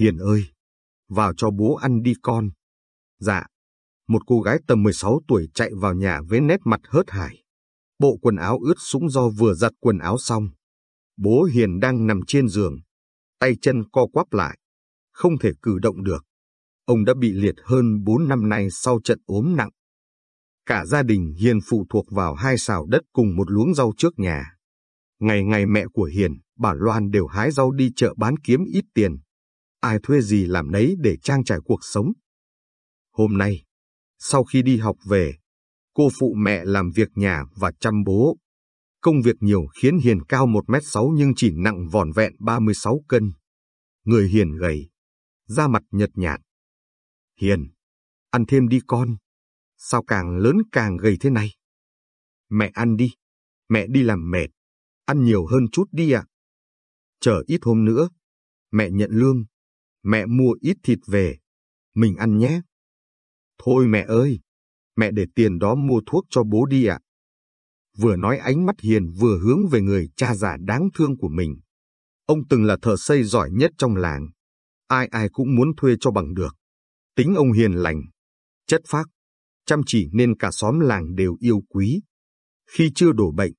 Hiền ơi, vào cho bố ăn đi con. Dạ. Một cô gái tầm 16 tuổi chạy vào nhà với nét mặt hớt hải. Bộ quần áo ướt sũng do vừa giặt quần áo xong. Bố Hiền đang nằm trên giường, tay chân co quắp lại, không thể cử động được. Ông đã bị liệt hơn 4 năm nay sau trận ốm nặng. Cả gia đình Hiền phụ thuộc vào hai xào đất cùng một luống rau trước nhà. Ngày ngày mẹ của Hiền, bà Loan đều hái rau đi chợ bán kiếm ít tiền. Ai thuê gì làm nấy để trang trải cuộc sống. Hôm nay, sau khi đi học về, cô phụ mẹ làm việc nhà và chăm bố. Công việc nhiều khiến Hiền cao 1m6 nhưng chỉ nặng vòn vẹn 36 cân. Người Hiền gầy, da mặt nhợt nhạt. Hiền, ăn thêm đi con. Sao càng lớn càng gầy thế này? Mẹ ăn đi, mẹ đi làm mệt. Ăn nhiều hơn chút đi ạ. Chờ ít hôm nữa, mẹ nhận lương. Mẹ mua ít thịt về. Mình ăn nhé. Thôi mẹ ơi, mẹ để tiền đó mua thuốc cho bố đi ạ. Vừa nói ánh mắt hiền vừa hướng về người cha già đáng thương của mình. Ông từng là thợ xây giỏi nhất trong làng. Ai ai cũng muốn thuê cho bằng được. Tính ông hiền lành, chất phác, chăm chỉ nên cả xóm làng đều yêu quý. Khi chưa đổ bệnh,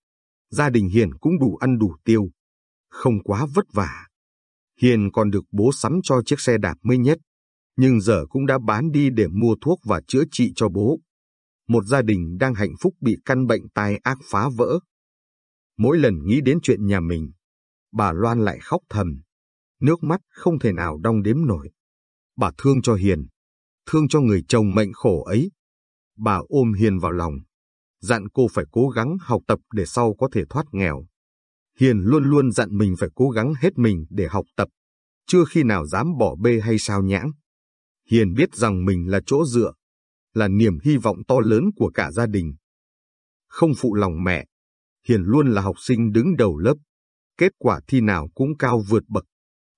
gia đình Hiền cũng đủ ăn đủ tiêu, không quá vất vả. Hiền còn được bố sắm cho chiếc xe đạp mới nhất, nhưng giờ cũng đã bán đi để mua thuốc và chữa trị cho bố. Một gia đình đang hạnh phúc bị căn bệnh tai ác phá vỡ. Mỗi lần nghĩ đến chuyện nhà mình, bà Loan lại khóc thầm, nước mắt không thể nào đong đếm nổi. Bà thương cho Hiền, thương cho người chồng mệnh khổ ấy. Bà ôm Hiền vào lòng, dặn cô phải cố gắng học tập để sau có thể thoát nghèo. Hiền luôn luôn dặn mình phải cố gắng hết mình để học tập, chưa khi nào dám bỏ bê hay sao nhãng. Hiền biết rằng mình là chỗ dựa, là niềm hy vọng to lớn của cả gia đình. Không phụ lòng mẹ, Hiền luôn là học sinh đứng đầu lớp, kết quả thi nào cũng cao vượt bậc.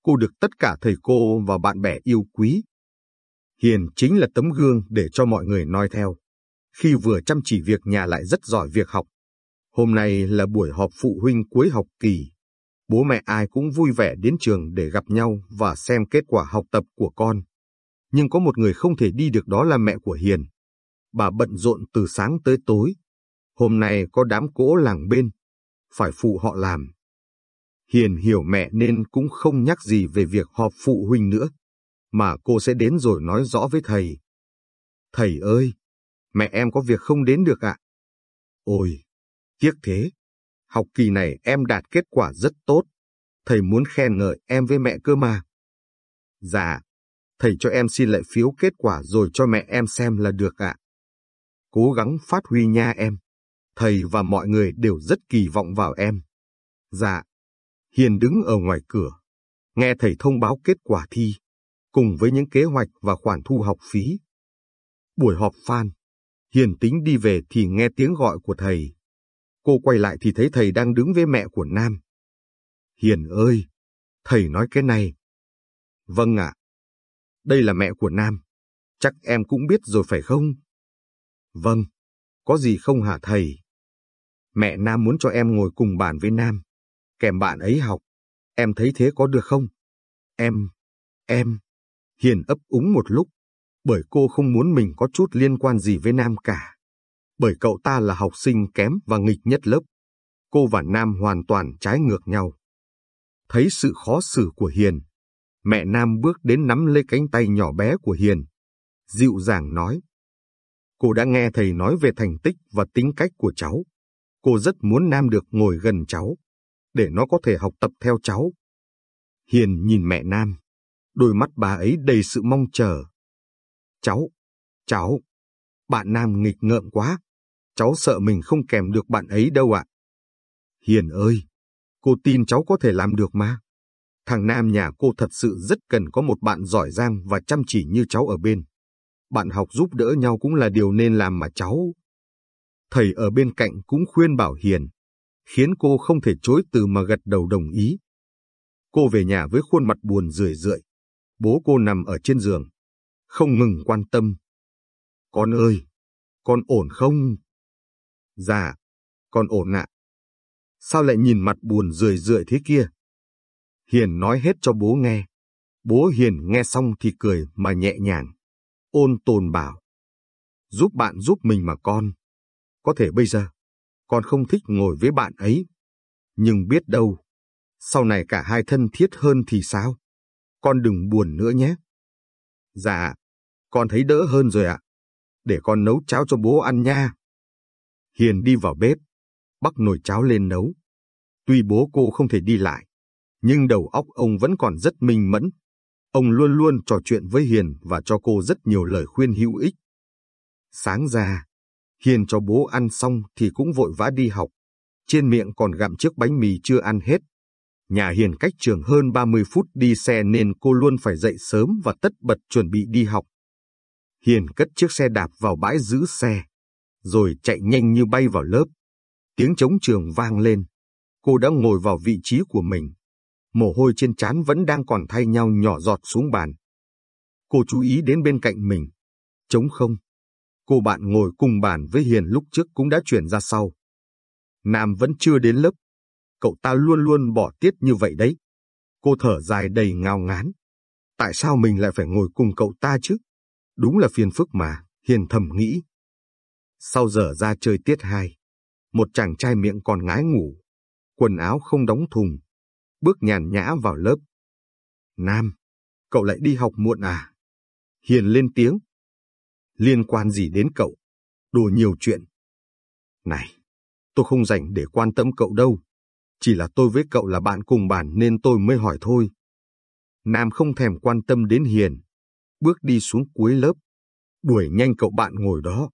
Cô được tất cả thầy cô và bạn bè yêu quý. Hiền chính là tấm gương để cho mọi người noi theo. Khi vừa chăm chỉ việc nhà lại rất giỏi việc học. Hôm nay là buổi họp phụ huynh cuối học kỳ. Bố mẹ ai cũng vui vẻ đến trường để gặp nhau và xem kết quả học tập của con. Nhưng có một người không thể đi được đó là mẹ của Hiền. Bà bận rộn từ sáng tới tối. Hôm nay có đám cỗ làng bên. Phải phụ họ làm. Hiền hiểu mẹ nên cũng không nhắc gì về việc họp phụ huynh nữa. Mà cô sẽ đến rồi nói rõ với thầy. Thầy ơi, mẹ em có việc không đến được ạ. Ôi, tiếc thế. Học kỳ này em đạt kết quả rất tốt. Thầy muốn khen ngợi em với mẹ cơ mà. Dạ, thầy cho em xin lại phiếu kết quả rồi cho mẹ em xem là được ạ. Cố gắng phát huy nha em. Thầy và mọi người đều rất kỳ vọng vào em. Dạ. Hiền đứng ở ngoài cửa, nghe thầy thông báo kết quả thi, cùng với những kế hoạch và khoản thu học phí. Buổi họp phan, Hiền tính đi về thì nghe tiếng gọi của thầy. Cô quay lại thì thấy thầy đang đứng với mẹ của Nam. Hiền ơi, thầy nói cái này. Vâng ạ. Đây là mẹ của Nam. Chắc em cũng biết rồi phải không? Vâng. Có gì không hả thầy? Mẹ Nam muốn cho em ngồi cùng bàn với Nam. Kèm bạn ấy học. Em thấy thế có được không? Em, em. Hiền ấp úng một lúc bởi cô không muốn mình có chút liên quan gì với Nam cả. Bởi cậu ta là học sinh kém và nghịch nhất lớp. Cô và Nam hoàn toàn trái ngược nhau. Thấy sự khó xử của Hiền, mẹ Nam bước đến nắm lấy cánh tay nhỏ bé của Hiền. Dịu dàng nói. Cô đã nghe thầy nói về thành tích và tính cách của cháu. Cô rất muốn Nam được ngồi gần cháu, để nó có thể học tập theo cháu. Hiền nhìn mẹ Nam, đôi mắt bà ấy đầy sự mong chờ. Cháu, cháu, bạn Nam nghịch ngợm quá. Cháu sợ mình không kèm được bạn ấy đâu ạ. Hiền ơi, cô tin cháu có thể làm được mà. Thằng Nam nhà cô thật sự rất cần có một bạn giỏi giang và chăm chỉ như cháu ở bên. Bạn học giúp đỡ nhau cũng là điều nên làm mà cháu. Thầy ở bên cạnh cũng khuyên bảo Hiền, khiến cô không thể chối từ mà gật đầu đồng ý. Cô về nhà với khuôn mặt buồn rười rượi. Bố cô nằm ở trên giường, không ngừng quan tâm. Con ơi, con ổn không? Dạ, con ổn ạ. Sao lại nhìn mặt buồn rười rượi thế kia? Hiền nói hết cho bố nghe. Bố Hiền nghe xong thì cười mà nhẹ nhàng. Ôn tồn bảo. Giúp bạn giúp mình mà con. Có thể bây giờ, con không thích ngồi với bạn ấy. Nhưng biết đâu, sau này cả hai thân thiết hơn thì sao? Con đừng buồn nữa nhé. Dạ, con thấy đỡ hơn rồi ạ. Để con nấu cháo cho bố ăn nha. Hiền đi vào bếp, bắt nồi cháo lên nấu. Tuy bố cô không thể đi lại, nhưng đầu óc ông vẫn còn rất minh mẫn. Ông luôn luôn trò chuyện với Hiền và cho cô rất nhiều lời khuyên hữu ích. Sáng ra, Hiền cho bố ăn xong thì cũng vội vã đi học. Trên miệng còn gặm chiếc bánh mì chưa ăn hết. Nhà Hiền cách trường hơn 30 phút đi xe nên cô luôn phải dậy sớm và tất bật chuẩn bị đi học. Hiền cất chiếc xe đạp vào bãi giữ xe, rồi chạy nhanh như bay vào lớp. Tiếng trống trường vang lên. Cô đã ngồi vào vị trí của mình. Mồ hôi trên trán vẫn đang còn thay nhau nhỏ giọt xuống bàn. Cô chú ý đến bên cạnh mình. Trống không. Cô bạn ngồi cùng bàn với Hiền lúc trước cũng đã chuyển ra sau. Nam vẫn chưa đến lớp. Cậu ta luôn luôn bỏ tiết như vậy đấy. Cô thở dài đầy ngao ngán. Tại sao mình lại phải ngồi cùng cậu ta chứ? Đúng là phiền phức mà, Hiền thầm nghĩ. Sau giờ ra chơi tiết hai, một chàng trai miệng còn ngái ngủ, quần áo không đóng thùng, bước nhàn nhã vào lớp. Nam, cậu lại đi học muộn à? Hiền lên tiếng. Liên quan gì đến cậu? Đồ nhiều chuyện. Này, tôi không dành để quan tâm cậu đâu. Chỉ là tôi với cậu là bạn cùng bàn nên tôi mới hỏi thôi. Nam không thèm quan tâm đến Hiền, bước đi xuống cuối lớp, đuổi nhanh cậu bạn ngồi đó,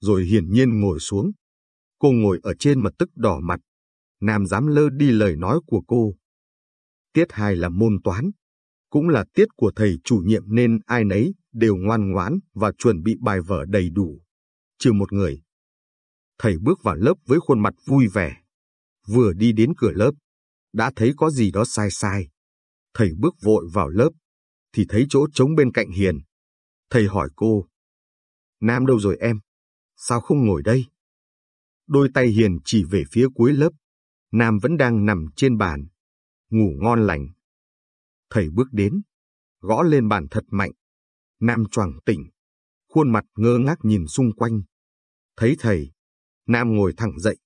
rồi hiển nhiên ngồi xuống. Cô ngồi ở trên mà tức đỏ mặt, Nam dám lơ đi lời nói của cô. Tiết hai là môn toán, cũng là tiết của thầy chủ nhiệm nên ai nấy đều ngoan ngoãn và chuẩn bị bài vở đầy đủ, trừ một người. Thầy bước vào lớp với khuôn mặt vui vẻ, vừa đi đến cửa lớp, đã thấy có gì đó sai sai. Thầy bước vội vào lớp, thì thấy chỗ trống bên cạnh Hiền. Thầy hỏi cô, Nam đâu rồi em? Sao không ngồi đây? Đôi tay Hiền chỉ về phía cuối lớp. Nam vẫn đang nằm trên bàn, ngủ ngon lành. Thầy bước đến, gõ lên bàn thật mạnh. Nam choàng tỉnh, khuôn mặt ngơ ngác nhìn xung quanh. Thấy thầy, Nam ngồi thẳng dậy,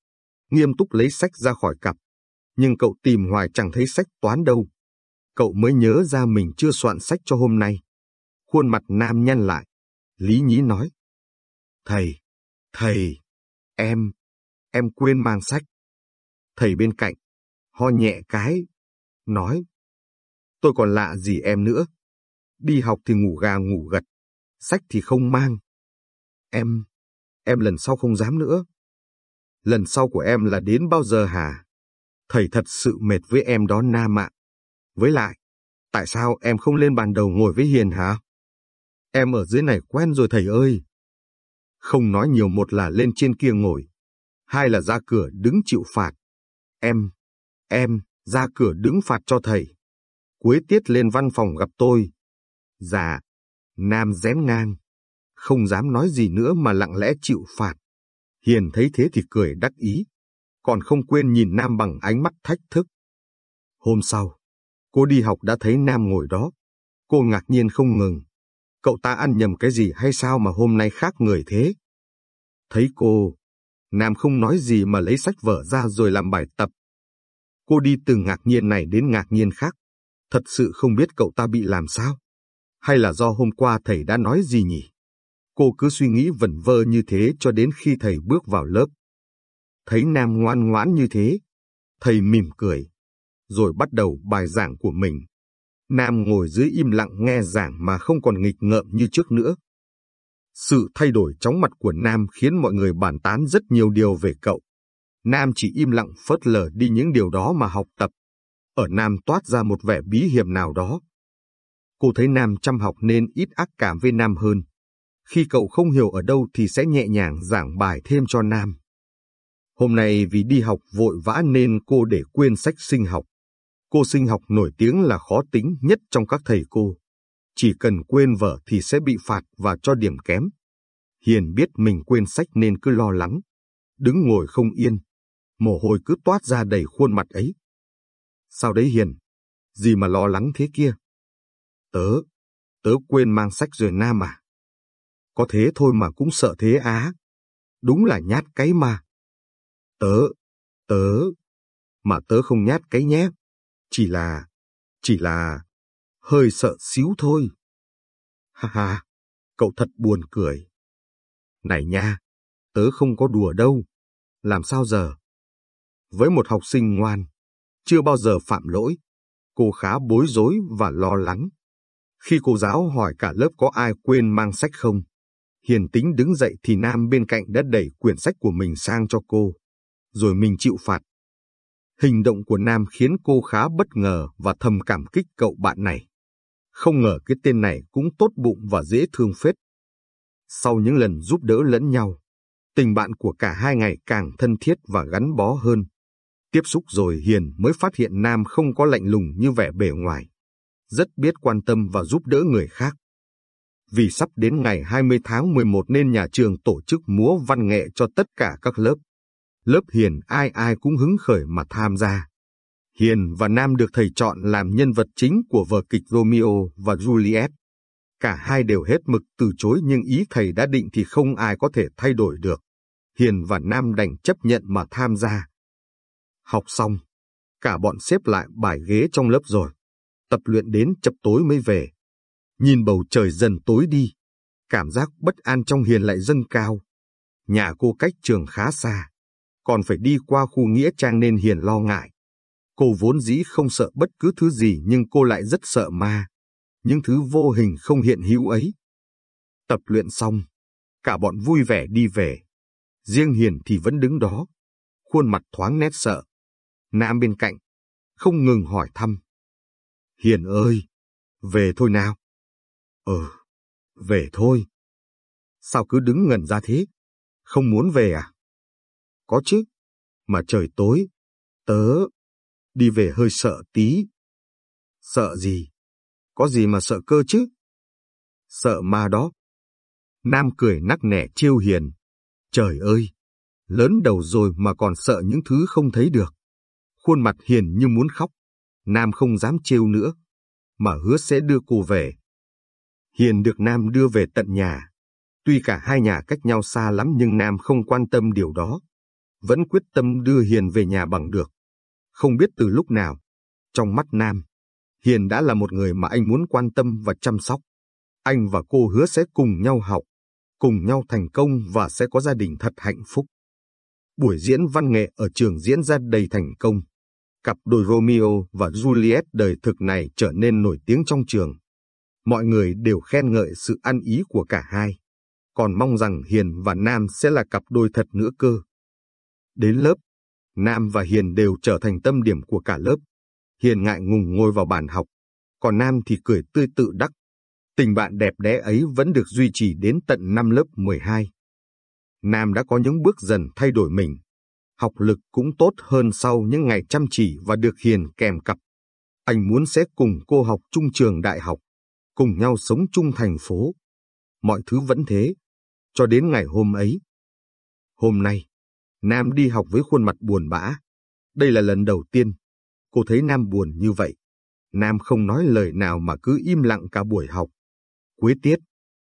nghiêm túc lấy sách ra khỏi cặp. Nhưng cậu tìm hoài chẳng thấy sách toán đâu cậu mới nhớ ra mình chưa soạn sách cho hôm nay. Khuôn mặt nam nhăn lại. Lý nhí nói. Thầy, thầy, em, em quên mang sách. Thầy bên cạnh, ho nhẹ cái, nói. Tôi còn lạ gì em nữa. Đi học thì ngủ gà ngủ gật, sách thì không mang. Em, em lần sau không dám nữa. Lần sau của em là đến bao giờ hả? Thầy thật sự mệt với em đó Nam ạ. Với lại, tại sao em không lên bàn đầu ngồi với Hiền hả? Em ở dưới này quen rồi thầy ơi. Không nói nhiều một là lên trên kia ngồi, hai là ra cửa đứng chịu phạt. Em, em, ra cửa đứng phạt cho thầy. Cuối tiết lên văn phòng gặp tôi. Dạ, Nam rén ngang, không dám nói gì nữa mà lặng lẽ chịu phạt. Hiền thấy thế thì cười đắc ý, còn không quên nhìn Nam bằng ánh mắt thách thức. Hôm sau, Cô đi học đã thấy Nam ngồi đó. Cô ngạc nhiên không ngừng. Cậu ta ăn nhầm cái gì hay sao mà hôm nay khác người thế? Thấy cô, Nam không nói gì mà lấy sách vở ra rồi làm bài tập. Cô đi từ ngạc nhiên này đến ngạc nhiên khác. Thật sự không biết cậu ta bị làm sao. Hay là do hôm qua thầy đã nói gì nhỉ? Cô cứ suy nghĩ vẩn vơ như thế cho đến khi thầy bước vào lớp. Thấy Nam ngoan ngoãn như thế, thầy mỉm cười rồi bắt đầu bài giảng của mình. Nam ngồi dưới im lặng nghe giảng mà không còn nghịch ngợm như trước nữa. Sự thay đổi chóng mặt của Nam khiến mọi người bàn tán rất nhiều điều về cậu. Nam chỉ im lặng phớt lờ đi những điều đó mà học tập. Ở Nam toát ra một vẻ bí hiểm nào đó. Cô thấy Nam chăm học nên ít ác cảm với Nam hơn. Khi cậu không hiểu ở đâu thì sẽ nhẹ nhàng giảng bài thêm cho Nam. Hôm nay vì đi học vội vã nên cô để quên sách sinh học. Cô sinh học nổi tiếng là khó tính nhất trong các thầy cô. Chỉ cần quên vở thì sẽ bị phạt và cho điểm kém. Hiền biết mình quên sách nên cứ lo lắng. Đứng ngồi không yên. Mồ hôi cứ toát ra đầy khuôn mặt ấy. Sao đấy Hiền? Gì mà lo lắng thế kia? Tớ, tớ quên mang sách rồi Nam à. Có thế thôi mà cũng sợ thế á. Đúng là nhát cái mà. Tớ, tớ, mà tớ không nhát cái nhé. Chỉ là, chỉ là, hơi sợ xíu thôi. Ha ha, cậu thật buồn cười. Này nha, tớ không có đùa đâu. Làm sao giờ? Với một học sinh ngoan, chưa bao giờ phạm lỗi, cô khá bối rối và lo lắng. Khi cô giáo hỏi cả lớp có ai quên mang sách không, Hiền tính đứng dậy thì Nam bên cạnh đã đẩy quyển sách của mình sang cho cô, rồi mình chịu phạt. Hình động của Nam khiến cô khá bất ngờ và thầm cảm kích cậu bạn này. Không ngờ cái tên này cũng tốt bụng và dễ thương phết. Sau những lần giúp đỡ lẫn nhau, tình bạn của cả hai ngày càng thân thiết và gắn bó hơn. Tiếp xúc rồi Hiền mới phát hiện Nam không có lạnh lùng như vẻ bề ngoài. Rất biết quan tâm và giúp đỡ người khác. Vì sắp đến ngày 20 tháng 11 nên nhà trường tổ chức múa văn nghệ cho tất cả các lớp. Lớp Hiền ai ai cũng hứng khởi mà tham gia. Hiền và Nam được thầy chọn làm nhân vật chính của vở kịch Romeo và Juliet. Cả hai đều hết mực từ chối nhưng ý thầy đã định thì không ai có thể thay đổi được. Hiền và Nam đành chấp nhận mà tham gia. Học xong, cả bọn xếp lại bài ghế trong lớp rồi. Tập luyện đến chập tối mới về. Nhìn bầu trời dần tối đi, cảm giác bất an trong Hiền lại dâng cao. Nhà cô cách trường khá xa, còn phải đi qua khu nghĩa trang nên Hiền lo ngại. Cô vốn dĩ không sợ bất cứ thứ gì nhưng cô lại rất sợ ma, những thứ vô hình không hiện hữu ấy. Tập luyện xong, cả bọn vui vẻ đi về. Riêng Hiền thì vẫn đứng đó, khuôn mặt thoáng nét sợ. Nam bên cạnh, không ngừng hỏi thăm. Hiền ơi, về thôi nào. Ờ, về thôi. Sao cứ đứng ngẩn ra thế? Không muốn về à? Có chứ, mà trời tối, tớ đi về hơi sợ tí. Sợ gì? Có gì mà sợ cơ chứ? Sợ ma đó. Nam cười nắc nẻ chiêu hiền. Trời ơi, lớn đầu rồi mà còn sợ những thứ không thấy được. Khuôn mặt hiền như muốn khóc. Nam không dám trêu nữa, mà hứa sẽ đưa cô về. Hiền được Nam đưa về tận nhà. Tuy cả hai nhà cách nhau xa lắm nhưng Nam không quan tâm điều đó. Vẫn quyết tâm đưa Hiền về nhà bằng được. Không biết từ lúc nào, trong mắt Nam, Hiền đã là một người mà anh muốn quan tâm và chăm sóc. Anh và cô hứa sẽ cùng nhau học, cùng nhau thành công và sẽ có gia đình thật hạnh phúc. Buổi diễn văn nghệ ở trường diễn ra đầy thành công. Cặp đôi Romeo và Juliet đời thực này trở nên nổi tiếng trong trường. Mọi người đều khen ngợi sự ăn ý của cả hai, còn mong rằng Hiền và Nam sẽ là cặp đôi thật nữa cơ. Đến lớp, Nam và Hiền đều trở thành tâm điểm của cả lớp. Hiền ngại ngùng ngồi vào bàn học, còn Nam thì cười tươi tự đắc. Tình bạn đẹp đẽ ấy vẫn được duy trì đến tận năm lớp 12. Nam đã có những bước dần thay đổi mình. Học lực cũng tốt hơn sau những ngày chăm chỉ và được Hiền kèm cặp. Anh muốn sẽ cùng cô học chung trường đại học cùng nhau sống chung thành phố. Mọi thứ vẫn thế, cho đến ngày hôm ấy. Hôm nay, Nam đi học với khuôn mặt buồn bã. Đây là lần đầu tiên cô thấy Nam buồn như vậy. Nam không nói lời nào mà cứ im lặng cả buổi học. Cuối tiết,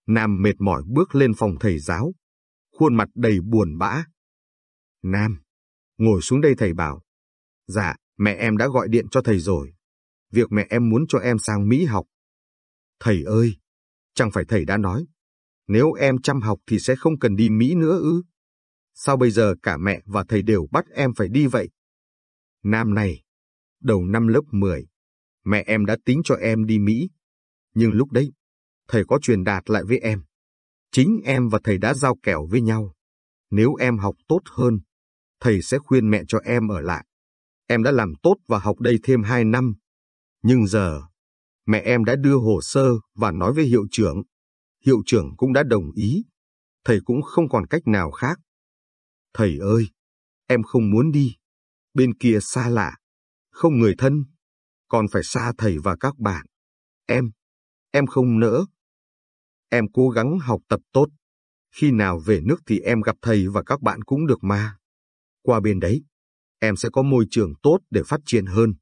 Nam mệt mỏi bước lên phòng thầy giáo, khuôn mặt đầy buồn bã. Nam, ngồi xuống đây thầy bảo. Dạ, mẹ em đã gọi điện cho thầy rồi. Việc mẹ em muốn cho em sang Mỹ học. Thầy ơi, chẳng phải thầy đã nói, nếu em chăm học thì sẽ không cần đi Mỹ nữa ư? Sao bây giờ cả mẹ và thầy đều bắt em phải đi vậy? Nam này, đầu năm lớp 10, mẹ em đã tính cho em đi Mỹ. Nhưng lúc đấy, thầy có truyền đạt lại với em. Chính em và thầy đã giao kèo với nhau. Nếu em học tốt hơn, thầy sẽ khuyên mẹ cho em ở lại. Em đã làm tốt và học đây thêm 2 năm. Nhưng giờ, Mẹ em đã đưa hồ sơ và nói với hiệu trưởng. Hiệu trưởng cũng đã đồng ý. Thầy cũng không còn cách nào khác. Thầy ơi, em không muốn đi. Bên kia xa lạ, không người thân, còn phải xa thầy và các bạn. Em, em không nỡ. Em cố gắng học tập tốt. Khi nào về nước thì em gặp thầy và các bạn cũng được mà. Qua bên đấy, em sẽ có môi trường tốt để phát triển hơn.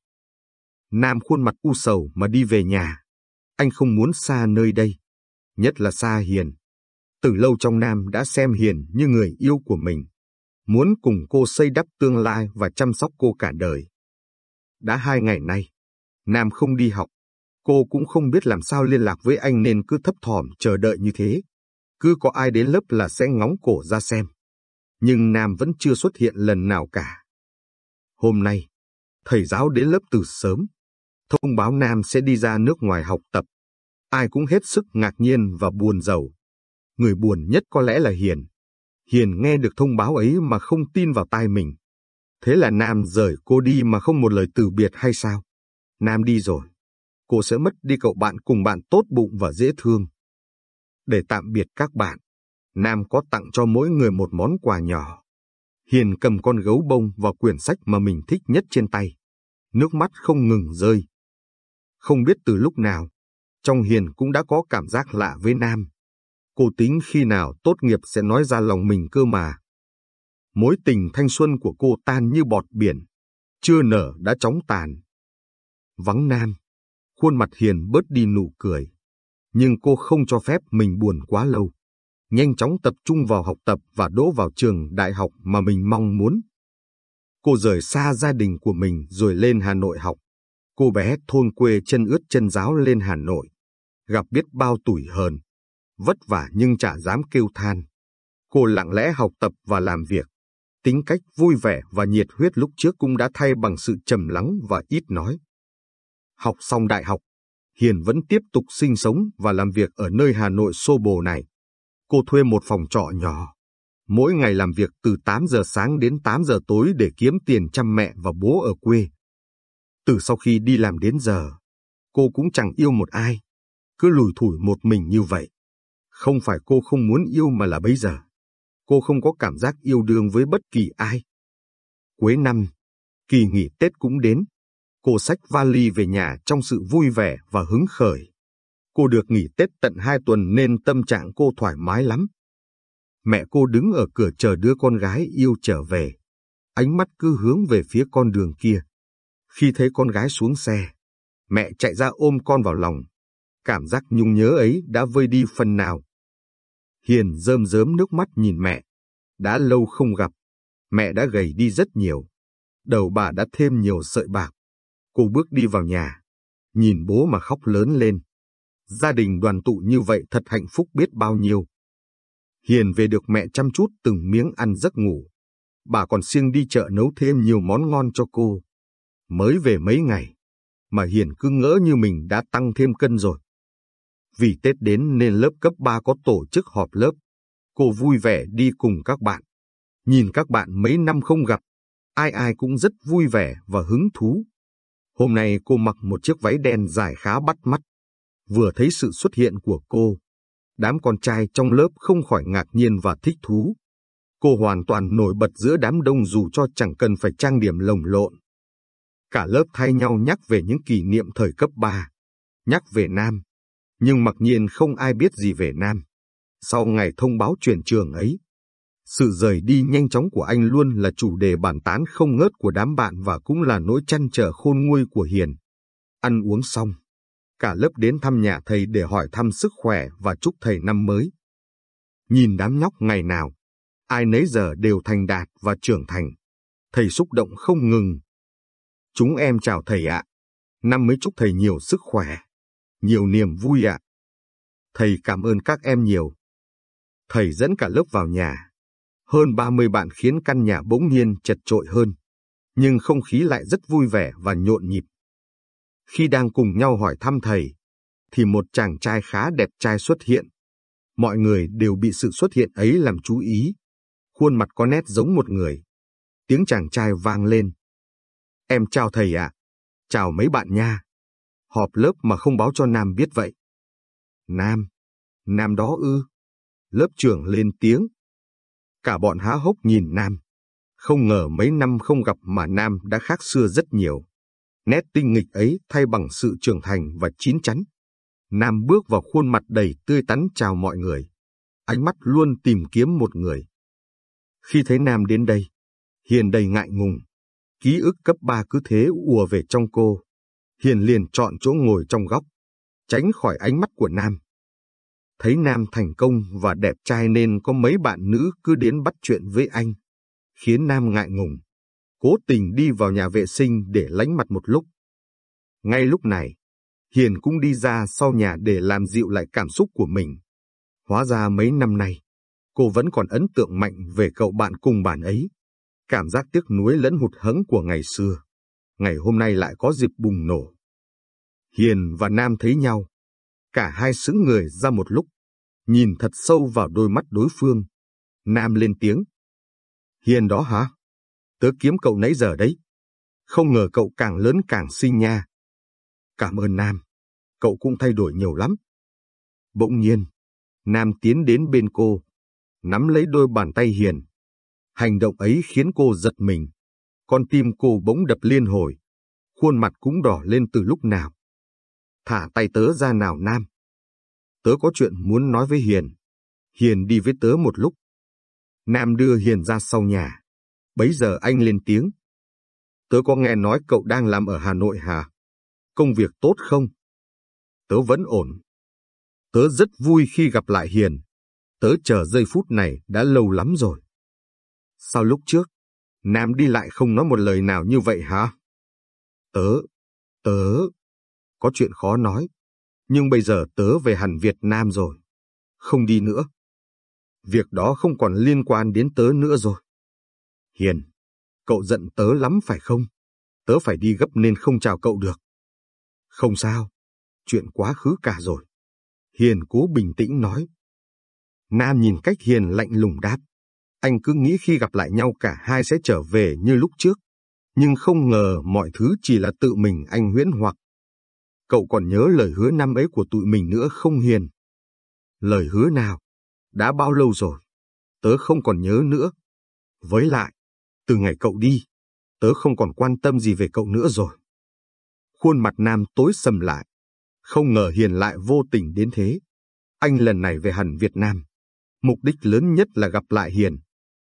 Nam khuôn mặt u sầu mà đi về nhà. Anh không muốn xa nơi đây, nhất là xa Hiền. Từ lâu trong Nam đã xem Hiền như người yêu của mình, muốn cùng cô xây đắp tương lai và chăm sóc cô cả đời. Đã hai ngày nay, Nam không đi học, cô cũng không biết làm sao liên lạc với anh nên cứ thấp thỏm chờ đợi như thế. Cứ có ai đến lớp là sẽ ngóng cổ ra xem. Nhưng Nam vẫn chưa xuất hiện lần nào cả. Hôm nay, thầy giáo đến lớp từ sớm. Thông báo Nam sẽ đi ra nước ngoài học tập. Ai cũng hết sức ngạc nhiên và buồn giàu. Người buồn nhất có lẽ là Hiền. Hiền nghe được thông báo ấy mà không tin vào tai mình. Thế là Nam rời cô đi mà không một lời từ biệt hay sao? Nam đi rồi. Cô sẽ mất đi cậu bạn cùng bạn tốt bụng và dễ thương. Để tạm biệt các bạn, Nam có tặng cho mỗi người một món quà nhỏ. Hiền cầm con gấu bông và quyển sách mà mình thích nhất trên tay. Nước mắt không ngừng rơi. Không biết từ lúc nào, trong Hiền cũng đã có cảm giác lạ với Nam. Cô tính khi nào tốt nghiệp sẽ nói ra lòng mình cơ mà. Mối tình thanh xuân của cô tan như bọt biển, chưa nở đã chóng tàn. Vắng Nam, khuôn mặt Hiền bớt đi nụ cười. Nhưng cô không cho phép mình buồn quá lâu. Nhanh chóng tập trung vào học tập và đỗ vào trường đại học mà mình mong muốn. Cô rời xa gia đình của mình rồi lên Hà Nội học. Cô bé thôn quê chân ướt chân giáo lên Hà Nội. Gặp biết bao tuổi hờn. Vất vả nhưng chả dám kêu than. Cô lặng lẽ học tập và làm việc. Tính cách vui vẻ và nhiệt huyết lúc trước cũng đã thay bằng sự trầm lắng và ít nói. Học xong đại học, Hiền vẫn tiếp tục sinh sống và làm việc ở nơi Hà Nội xô bồ này. Cô thuê một phòng trọ nhỏ. Mỗi ngày làm việc từ 8 giờ sáng đến 8 giờ tối để kiếm tiền chăm mẹ và bố ở quê. Từ sau khi đi làm đến giờ, cô cũng chẳng yêu một ai. Cứ lùi thủi một mình như vậy. Không phải cô không muốn yêu mà là bây giờ. Cô không có cảm giác yêu đương với bất kỳ ai. Cuối năm, kỳ nghỉ Tết cũng đến. Cô xách vali về nhà trong sự vui vẻ và hứng khởi. Cô được nghỉ Tết tận hai tuần nên tâm trạng cô thoải mái lắm. Mẹ cô đứng ở cửa chờ đứa con gái yêu trở về. Ánh mắt cứ hướng về phía con đường kia. Khi thấy con gái xuống xe, mẹ chạy ra ôm con vào lòng. Cảm giác nhung nhớ ấy đã vơi đi phần nào. Hiền rơm rớm nước mắt nhìn mẹ. Đã lâu không gặp, mẹ đã gầy đi rất nhiều. Đầu bà đã thêm nhiều sợi bạc. Cô bước đi vào nhà, nhìn bố mà khóc lớn lên. Gia đình đoàn tụ như vậy thật hạnh phúc biết bao nhiêu. Hiền về được mẹ chăm chút từng miếng ăn giấc ngủ. Bà còn siêng đi chợ nấu thêm nhiều món ngon cho cô. Mới về mấy ngày, mà Hiền cứ ngỡ như mình đã tăng thêm cân rồi. Vì Tết đến nên lớp cấp 3 có tổ chức họp lớp. Cô vui vẻ đi cùng các bạn. Nhìn các bạn mấy năm không gặp, ai ai cũng rất vui vẻ và hứng thú. Hôm nay cô mặc một chiếc váy đen dài khá bắt mắt. Vừa thấy sự xuất hiện của cô, đám con trai trong lớp không khỏi ngạc nhiên và thích thú. Cô hoàn toàn nổi bật giữa đám đông dù cho chẳng cần phải trang điểm lồng lộn. Cả lớp thay nhau nhắc về những kỷ niệm thời cấp 3, nhắc về Nam, nhưng mặc nhiên không ai biết gì về Nam. Sau ngày thông báo chuyển trường ấy, sự rời đi nhanh chóng của anh luôn là chủ đề bàn tán không ngớt của đám bạn và cũng là nỗi chăn trở khôn nguôi của Hiền. Ăn uống xong, cả lớp đến thăm nhà thầy để hỏi thăm sức khỏe và chúc thầy năm mới. Nhìn đám nhóc ngày nào, ai nấy giờ đều thành đạt và trưởng thành. Thầy xúc động không ngừng. Chúng em chào thầy ạ. Năm mới chúc thầy nhiều sức khỏe, nhiều niềm vui ạ. Thầy cảm ơn các em nhiều. Thầy dẫn cả lớp vào nhà hơn 30 bạn khiến căn nhà bỗng nhiên chật trội hơn. Nhưng không khí lại rất vui vẻ và nhộn nhịp. Khi đang cùng nhau hỏi thăm thầy, thì một chàng trai khá đẹp trai xuất hiện. Mọi người đều bị sự xuất hiện ấy làm chú ý. Khuôn mặt có nét giống một người. Tiếng chàng trai vang lên. Em chào thầy ạ. Chào mấy bạn nha. Họp lớp mà không báo cho Nam biết vậy. Nam. Nam đó ư. Lớp trưởng lên tiếng. Cả bọn há hốc nhìn Nam. Không ngờ mấy năm không gặp mà Nam đã khác xưa rất nhiều. Nét tinh nghịch ấy thay bằng sự trưởng thành và chín chắn. Nam bước vào khuôn mặt đầy tươi tắn chào mọi người. Ánh mắt luôn tìm kiếm một người. Khi thấy Nam đến đây, Hiền đầy ngại ngùng. Ký ức cấp ba cứ thế ùa về trong cô. Hiền liền chọn chỗ ngồi trong góc. tránh khỏi ánh mắt của Nam. Thấy Nam thành công và đẹp trai nên có mấy bạn nữ cứ đến bắt chuyện với anh, khiến Nam ngại ngùng, cố tình đi vào nhà vệ sinh để lánh mặt một lúc. Ngay lúc này, Hiền cũng đi ra sau nhà để làm dịu lại cảm xúc của mình. Hóa ra mấy năm nay, cô vẫn còn ấn tượng mạnh về cậu bạn cùng bàn ấy. Cảm giác tiếc nuối lẫn hụt hẫng của ngày xưa, ngày hôm nay lại có dịp bùng nổ. Hiền và Nam thấy nhau, cả hai xứng người ra một lúc, nhìn thật sâu vào đôi mắt đối phương. Nam lên tiếng. Hiền đó hả? Tớ kiếm cậu nãy giờ đấy. Không ngờ cậu càng lớn càng xinh nha. Cảm ơn Nam, cậu cũng thay đổi nhiều lắm. Bỗng nhiên, Nam tiến đến bên cô, nắm lấy đôi bàn tay Hiền. Hành động ấy khiến cô giật mình. Con tim cô bỗng đập liên hồi. Khuôn mặt cũng đỏ lên từ lúc nào. Thả tay tớ ra nào Nam. Tớ có chuyện muốn nói với Hiền. Hiền đi với tớ một lúc. Nam đưa Hiền ra sau nhà. Bấy giờ anh lên tiếng. Tớ có nghe nói cậu đang làm ở Hà Nội hả? Công việc tốt không? Tớ vẫn ổn. Tớ rất vui khi gặp lại Hiền. Tớ chờ giây phút này đã lâu lắm rồi. Sao lúc trước, Nam đi lại không nói một lời nào như vậy hả? Tớ, tớ, có chuyện khó nói. Nhưng bây giờ tớ về hẳn Việt Nam rồi. Không đi nữa. Việc đó không còn liên quan đến tớ nữa rồi. Hiền, cậu giận tớ lắm phải không? Tớ phải đi gấp nên không chào cậu được. Không sao, chuyện quá khứ cả rồi. Hiền cố bình tĩnh nói. Nam nhìn cách Hiền lạnh lùng đáp. Anh cứ nghĩ khi gặp lại nhau cả hai sẽ trở về như lúc trước. Nhưng không ngờ mọi thứ chỉ là tự mình anh huyễn hoặc. Cậu còn nhớ lời hứa năm ấy của tụi mình nữa không Hiền? Lời hứa nào? Đã bao lâu rồi? Tớ không còn nhớ nữa. Với lại, từ ngày cậu đi, tớ không còn quan tâm gì về cậu nữa rồi. Khuôn mặt Nam tối sầm lại. Không ngờ Hiền lại vô tình đến thế. Anh lần này về hẳn Việt Nam. Mục đích lớn nhất là gặp lại Hiền.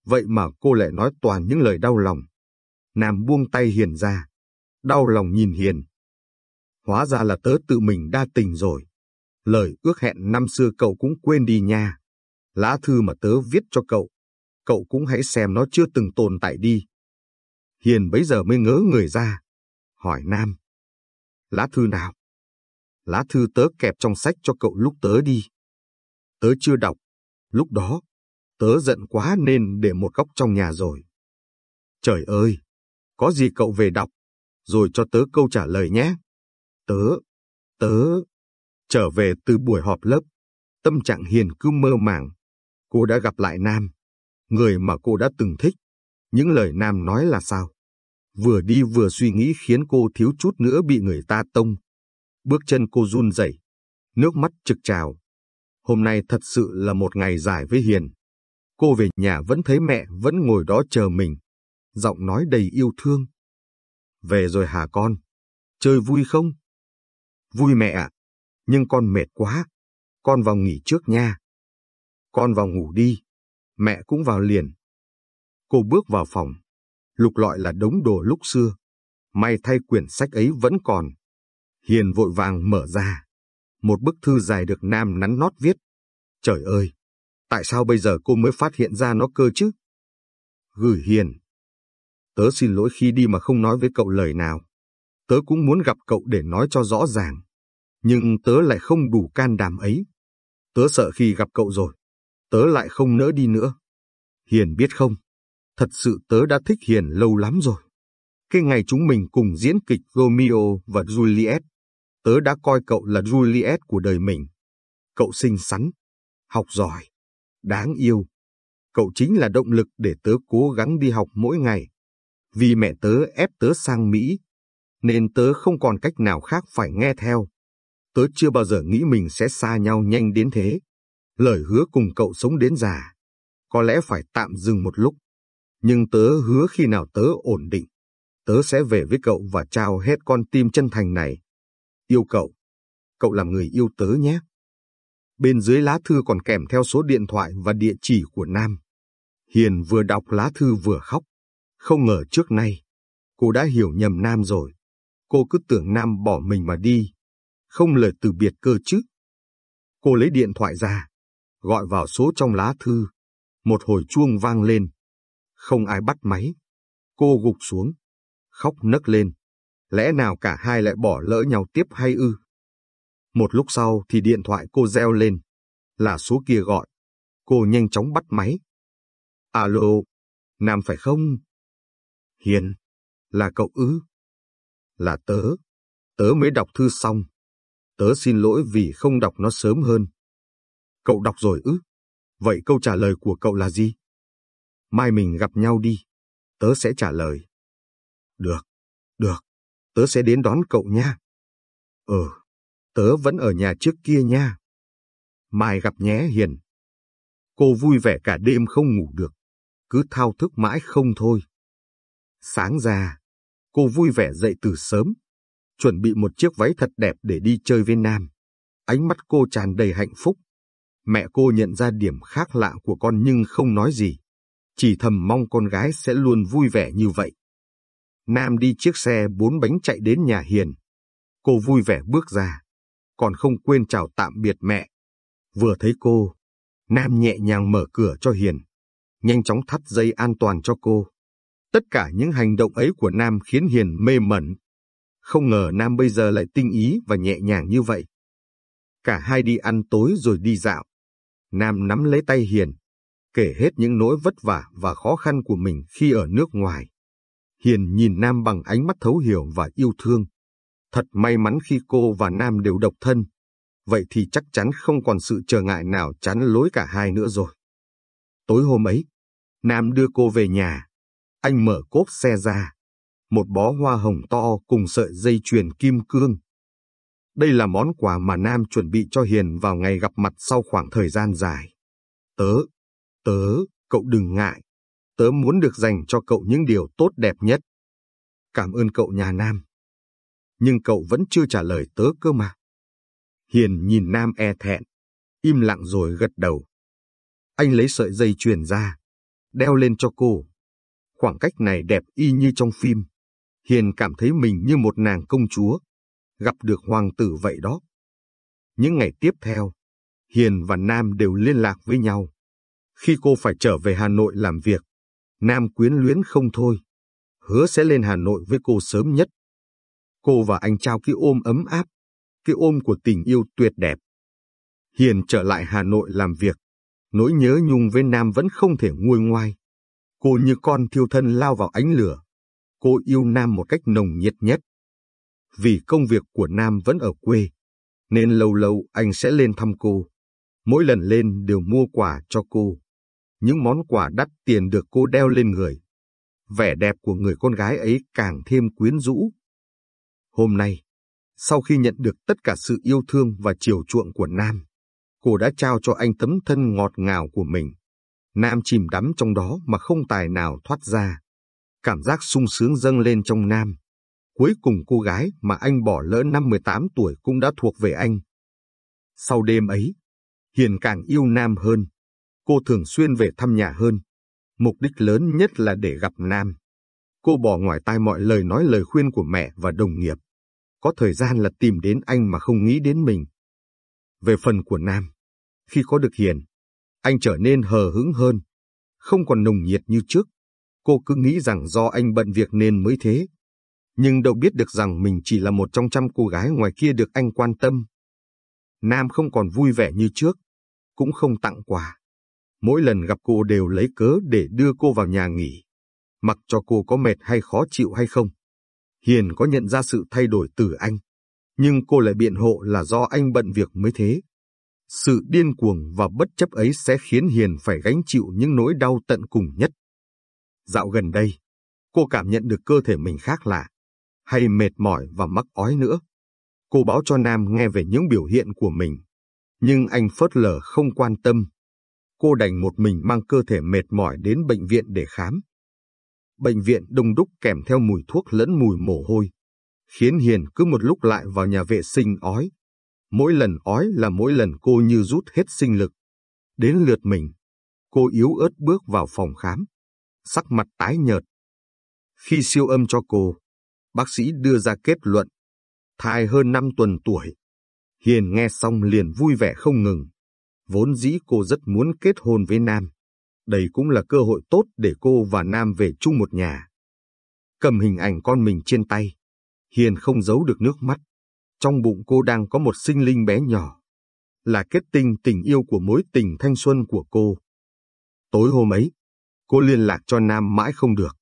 Vậy mà cô lại nói toàn những lời đau lòng. Nam buông tay Hiền ra. Đau lòng nhìn Hiền. Hóa ra là tớ tự mình đa tình rồi. Lời ước hẹn năm xưa cậu cũng quên đi nha. Lá thư mà tớ viết cho cậu. Cậu cũng hãy xem nó chưa từng tồn tại đi. Hiền bấy giờ mới ngớ người ra. Hỏi Nam. Lá thư nào? Lá thư tớ kẹp trong sách cho cậu lúc tớ đi. Tớ chưa đọc. Lúc đó, tớ giận quá nên để một góc trong nhà rồi. Trời ơi, có gì cậu về đọc, rồi cho tớ câu trả lời nhé. Tớ, tớ, trở về từ buổi họp lớp, tâm trạng hiền cứ mơ màng. Cô đã gặp lại Nam, người mà cô đã từng thích. Những lời Nam nói là sao? Vừa đi vừa suy nghĩ khiến cô thiếu chút nữa bị người ta tông. Bước chân cô run rẩy, nước mắt trực trào. Hôm nay thật sự là một ngày dài với Hiền. Cô về nhà vẫn thấy mẹ vẫn ngồi đó chờ mình. Giọng nói đầy yêu thương. Về rồi hả con? Chơi vui không? Vui mẹ ạ, nhưng con mệt quá. Con vào nghỉ trước nha. Con vào ngủ đi. Mẹ cũng vào liền. Cô bước vào phòng. Lục lọi là đống đồ lúc xưa. May thay quyển sách ấy vẫn còn. Hiền vội vàng mở ra. Một bức thư dài được Nam nắn nót viết. Trời ơi! Tại sao bây giờ cô mới phát hiện ra nó cơ chứ? Gửi Hiền. Tớ xin lỗi khi đi mà không nói với cậu lời nào. Tớ cũng muốn gặp cậu để nói cho rõ ràng. Nhưng tớ lại không đủ can đảm ấy. Tớ sợ khi gặp cậu rồi. Tớ lại không nỡ đi nữa. Hiền biết không? Thật sự tớ đã thích Hiền lâu lắm rồi. Cái ngày chúng mình cùng diễn kịch Romeo và Juliet, tớ đã coi cậu là Juliet của đời mình. Cậu xinh xắn, học giỏi, đáng yêu. Cậu chính là động lực để tớ cố gắng đi học mỗi ngày. Vì mẹ tớ ép tớ sang Mỹ, nên tớ không còn cách nào khác phải nghe theo. Tớ chưa bao giờ nghĩ mình sẽ xa nhau nhanh đến thế. Lời hứa cùng cậu sống đến già, có lẽ phải tạm dừng một lúc. Nhưng tớ hứa khi nào tớ ổn định, tớ sẽ về với cậu và trao hết con tim chân thành này. Yêu cậu, cậu làm người yêu tớ nhé. Bên dưới lá thư còn kèm theo số điện thoại và địa chỉ của Nam. Hiền vừa đọc lá thư vừa khóc. Không ngờ trước nay, cô đã hiểu nhầm Nam rồi. Cô cứ tưởng Nam bỏ mình mà đi. không lời từ biệt cơ chứ. Cô lấy điện thoại ra, gọi vào số trong lá thư. Một hồi chuông vang lên. Không ai bắt máy. Cô gục xuống, khóc nấc lên. Lẽ nào cả hai lại bỏ lỡ nhau tiếp hay ư? Một lúc sau thì điện thoại cô reo lên. Là số kia gọi. Cô nhanh chóng bắt máy. Alo, Nam phải không? Hiền, là cậu ư? Là tớ. Tớ mới đọc thư xong. Tớ xin lỗi vì không đọc nó sớm hơn. Cậu đọc rồi ư? Vậy câu trả lời của cậu là gì? Mai mình gặp nhau đi. Tớ sẽ trả lời. Được, được. Tớ sẽ đến đón cậu nha. Ừ, tớ vẫn ở nhà trước kia nha. Mai gặp nhé Hiền. Cô vui vẻ cả đêm không ngủ được, cứ thao thức mãi không thôi. Sáng ra, cô vui vẻ dậy từ sớm, chuẩn bị một chiếc váy thật đẹp để đi chơi với Nam. Ánh mắt cô tràn đầy hạnh phúc. Mẹ cô nhận ra điểm khác lạ của con nhưng không nói gì. Chỉ thầm mong con gái sẽ luôn vui vẻ như vậy. Nam đi chiếc xe bốn bánh chạy đến nhà Hiền. Cô vui vẻ bước ra, còn không quên chào tạm biệt mẹ. Vừa thấy cô, Nam nhẹ nhàng mở cửa cho Hiền, nhanh chóng thắt dây an toàn cho cô. Tất cả những hành động ấy của Nam khiến Hiền mê mẩn. Không ngờ Nam bây giờ lại tinh ý và nhẹ nhàng như vậy. Cả hai đi ăn tối rồi đi dạo. Nam nắm lấy tay Hiền, kể hết những nỗi vất vả và khó khăn của mình khi ở nước ngoài. Hiền nhìn Nam bằng ánh mắt thấu hiểu và yêu thương. Thật may mắn khi cô và Nam đều độc thân. Vậy thì chắc chắn không còn sự trở ngại nào chắn lối cả hai nữa rồi. Tối hôm ấy, Nam đưa cô về nhà. Anh mở cốp xe ra. Một bó hoa hồng to cùng sợi dây chuyền kim cương. Đây là món quà mà Nam chuẩn bị cho Hiền vào ngày gặp mặt sau khoảng thời gian dài. Tớ, tớ, cậu đừng ngại. Tớ muốn được dành cho cậu những điều tốt đẹp nhất. Cảm ơn cậu nhà Nam. Nhưng cậu vẫn chưa trả lời tớ cơ mà. Hiền nhìn Nam e thẹn, im lặng rồi gật đầu. Anh lấy sợi dây chuyền ra, đeo lên cho cô. Khoảng cách này đẹp y như trong phim. Hiền cảm thấy mình như một nàng công chúa, gặp được hoàng tử vậy đó. Những ngày tiếp theo, Hiền và Nam đều liên lạc với nhau. Khi cô phải trở về Hà Nội làm việc, Nam quyến luyến không thôi, hứa sẽ lên Hà Nội với cô sớm nhất. Cô và anh trao cái ôm ấm áp, cái ôm của tình yêu tuyệt đẹp. Hiền trở lại Hà Nội làm việc, nỗi nhớ nhung với Nam vẫn không thể nguôi ngoai. Cô như con thiêu thân lao vào ánh lửa. Cô yêu Nam một cách nồng nhiệt nhất. Vì công việc của Nam vẫn ở quê, nên lâu lâu anh sẽ lên thăm cô. Mỗi lần lên đều mua quà cho cô. Những món quà đắt tiền được cô đeo lên người. Vẻ đẹp của người con gái ấy càng thêm quyến rũ. Hôm nay, sau khi nhận được tất cả sự yêu thương và chiều chuộng của Nam, cô đã trao cho anh tấm thân ngọt ngào của mình. Nam chìm đắm trong đó mà không tài nào thoát ra. Cảm giác sung sướng dâng lên trong Nam. Cuối cùng cô gái mà anh bỏ lỡ năm 18 tuổi cũng đã thuộc về anh. Sau đêm ấy, Hiền càng yêu Nam hơn. Cô thường xuyên về thăm nhà hơn. Mục đích lớn nhất là để gặp Nam. Cô bỏ ngoài tai mọi lời nói lời khuyên của mẹ và đồng nghiệp. Có thời gian là tìm đến anh mà không nghĩ đến mình. Về phần của Nam, khi có được Hiền, anh trở nên hờ hững hơn, không còn nồng nhiệt như trước. Cô cứ nghĩ rằng do anh bận việc nên mới thế. Nhưng đâu biết được rằng mình chỉ là một trong trăm cô gái ngoài kia được anh quan tâm. Nam không còn vui vẻ như trước, cũng không tặng quà. Mỗi lần gặp cô đều lấy cớ để đưa cô vào nhà nghỉ, mặc cho cô có mệt hay khó chịu hay không. Hiền có nhận ra sự thay đổi từ anh, nhưng cô lại biện hộ là do anh bận việc mới thế. Sự điên cuồng và bất chấp ấy sẽ khiến Hiền phải gánh chịu những nỗi đau tận cùng nhất. Dạo gần đây, cô cảm nhận được cơ thể mình khác lạ, hay mệt mỏi và mắc ói nữa. Cô báo cho Nam nghe về những biểu hiện của mình, nhưng anh phớt lờ không quan tâm. Cô đành một mình mang cơ thể mệt mỏi đến bệnh viện để khám. Bệnh viện đông đúc kèm theo mùi thuốc lẫn mùi mồ hôi, khiến Hiền cứ một lúc lại vào nhà vệ sinh ói. Mỗi lần ói là mỗi lần cô như rút hết sinh lực. Đến lượt mình, cô yếu ớt bước vào phòng khám, sắc mặt tái nhợt. Khi siêu âm cho cô, bác sĩ đưa ra kết luận, thai hơn 5 tuần tuổi, Hiền nghe xong liền vui vẻ không ngừng. Vốn dĩ cô rất muốn kết hôn với Nam. Đây cũng là cơ hội tốt để cô và Nam về chung một nhà. Cầm hình ảnh con mình trên tay. Hiền không giấu được nước mắt. Trong bụng cô đang có một sinh linh bé nhỏ. Là kết tinh tình yêu của mối tình thanh xuân của cô. Tối hôm ấy, cô liên lạc cho Nam mãi không được.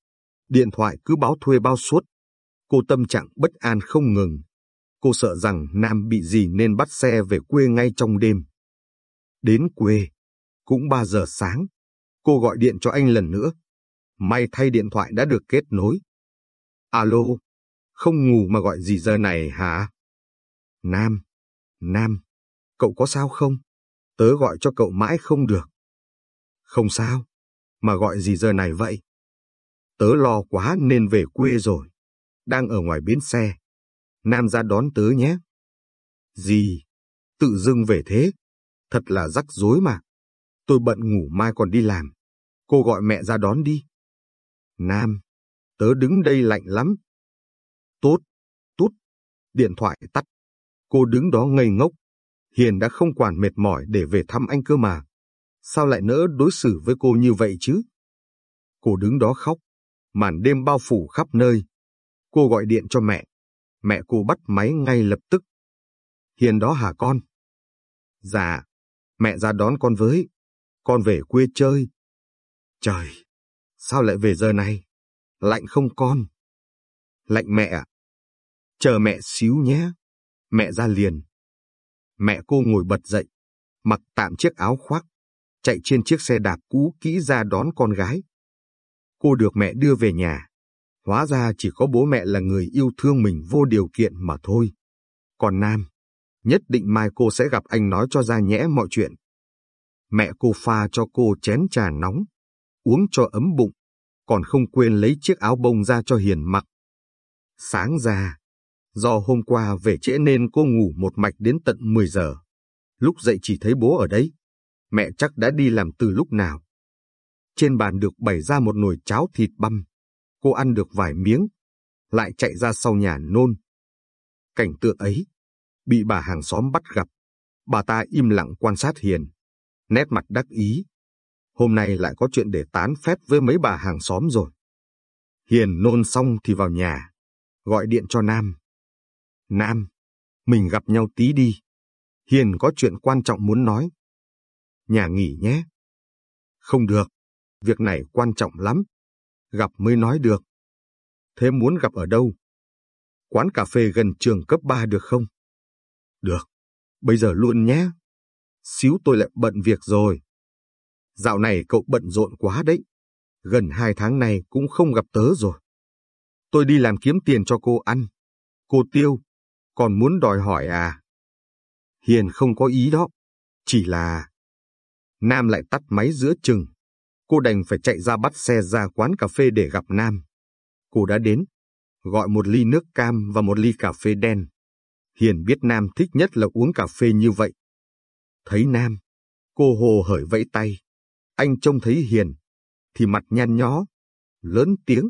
Điện thoại cứ báo thuê bao suốt. Cô tâm trạng bất an không ngừng. Cô sợ rằng Nam bị gì nên bắt xe về quê ngay trong đêm. Đến quê, cũng 3 giờ sáng, cô gọi điện cho anh lần nữa. May thay điện thoại đã được kết nối. Alo, không ngủ mà gọi gì giờ này hả? Nam, Nam, cậu có sao không? Tớ gọi cho cậu mãi không được. Không sao, mà gọi gì giờ này vậy? Tớ lo quá nên về quê rồi. Đang ở ngoài bến xe. Nam ra đón tớ nhé. Gì? Tự dưng về thế? Thật là rắc rối mà. Tôi bận ngủ mai còn đi làm. Cô gọi mẹ ra đón đi. Nam, tớ đứng đây lạnh lắm. Tốt, tốt. Điện thoại tắt. Cô đứng đó ngây ngốc. Hiền đã không quản mệt mỏi để về thăm anh cơ mà. Sao lại nỡ đối xử với cô như vậy chứ? Cô đứng đó khóc. Màn đêm bao phủ khắp nơi. Cô gọi điện cho mẹ. Mẹ cô bắt máy ngay lập tức. Hiền đó hả con? Dạ, mẹ ra đón con với. Con về quê chơi. Trời, sao lại về giờ này? Lạnh không con? Lạnh mẹ ạ. Chờ mẹ xíu nhé. Mẹ ra liền. Mẹ cô ngồi bật dậy, mặc tạm chiếc áo khoác, chạy trên chiếc xe đạp cũ kỹ ra đón con gái. Cô được mẹ đưa về nhà. Hóa ra chỉ có bố mẹ là người yêu thương mình vô điều kiện mà thôi. Còn Nam, nhất định mai cô sẽ gặp anh nói cho ra nhẽ mọi chuyện. Mẹ cô pha cho cô chén trà nóng, uống cho ấm bụng, còn không quên lấy chiếc áo bông ra cho Hiền mặc. Sáng ra, do hôm qua về trễ nên cô ngủ một mạch đến tận 10 giờ. Lúc dậy chỉ thấy bố ở đấy. Mẹ chắc đã đi làm từ lúc nào. Trên bàn được bày ra một nồi cháo thịt băm. Cô ăn được vài miếng, lại chạy ra sau nhà nôn. Cảnh tượng ấy, bị bà hàng xóm bắt gặp. Bà ta im lặng quan sát Hiền, nét mặt đắc ý. Hôm nay lại có chuyện để tán phép với mấy bà hàng xóm rồi. Hiền nôn xong thì vào nhà, gọi điện cho Nam. Nam, mình gặp nhau tí đi. Hiền có chuyện quan trọng muốn nói. Nhà nghỉ nhé. Không được, việc này quan trọng lắm. Gặp mới nói được. Thế muốn gặp ở đâu? Quán cà phê gần trường cấp 3 được không? Được, bây giờ luôn nhé. Xíu tôi lại bận việc rồi. Dạo này cậu bận rộn quá đấy. Gần hai tháng này cũng không gặp tớ rồi. Tôi đi làm kiếm tiền cho cô ăn. Cô tiêu, còn muốn đòi hỏi à? Hiền không có ý đó. Chỉ là... Nam lại tắt máy giữa chừng. Cô đành phải chạy ra bắt xe ra quán cà phê để gặp Nam. Cô đã đến, gọi một ly nước cam và một ly cà phê đen. Hiền biết Nam thích nhất là uống cà phê như vậy. Thấy Nam, cô hồ hởi vẫy tay. Anh trông thấy Hiền, thì mặt nhăn nhó, lớn tiếng.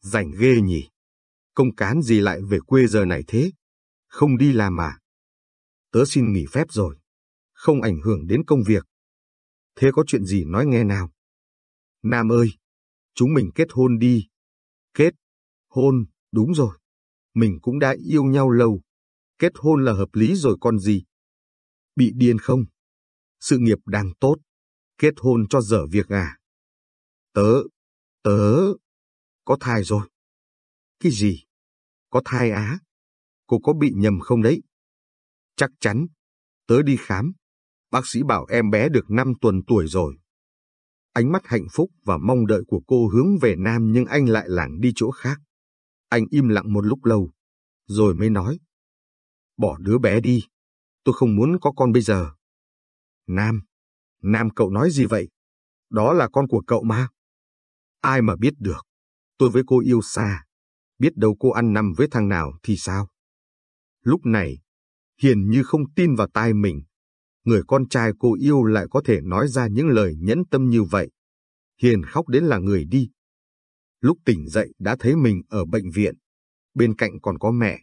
Rảnh ghê nhỉ, công cán gì lại về quê giờ này thế? Không đi làm à? Tớ xin nghỉ phép rồi, không ảnh hưởng đến công việc. Thế có chuyện gì nói nghe nào? Nam ơi, chúng mình kết hôn đi. Kết, hôn, đúng rồi. Mình cũng đã yêu nhau lâu. Kết hôn là hợp lý rồi con gì. Bị điên không? Sự nghiệp đang tốt. Kết hôn cho dở việc à? Tớ, tớ, có thai rồi. Cái gì? Có thai á? Cô có bị nhầm không đấy? Chắc chắn. Tớ đi khám. Bác sĩ bảo em bé được 5 tuần tuổi rồi. Ánh mắt hạnh phúc và mong đợi của cô hướng về Nam nhưng anh lại lảng đi chỗ khác. Anh im lặng một lúc lâu, rồi mới nói. Bỏ đứa bé đi, tôi không muốn có con bây giờ. Nam, Nam cậu nói gì vậy? Đó là con của cậu mà. Ai mà biết được, tôi với cô yêu xa, biết đâu cô ăn nằm với thằng nào thì sao? Lúc này, Hiền như không tin vào tai mình. Người con trai cô yêu lại có thể nói ra những lời nhẫn tâm như vậy. Hiền khóc đến là người đi. Lúc tỉnh dậy đã thấy mình ở bệnh viện. Bên cạnh còn có mẹ.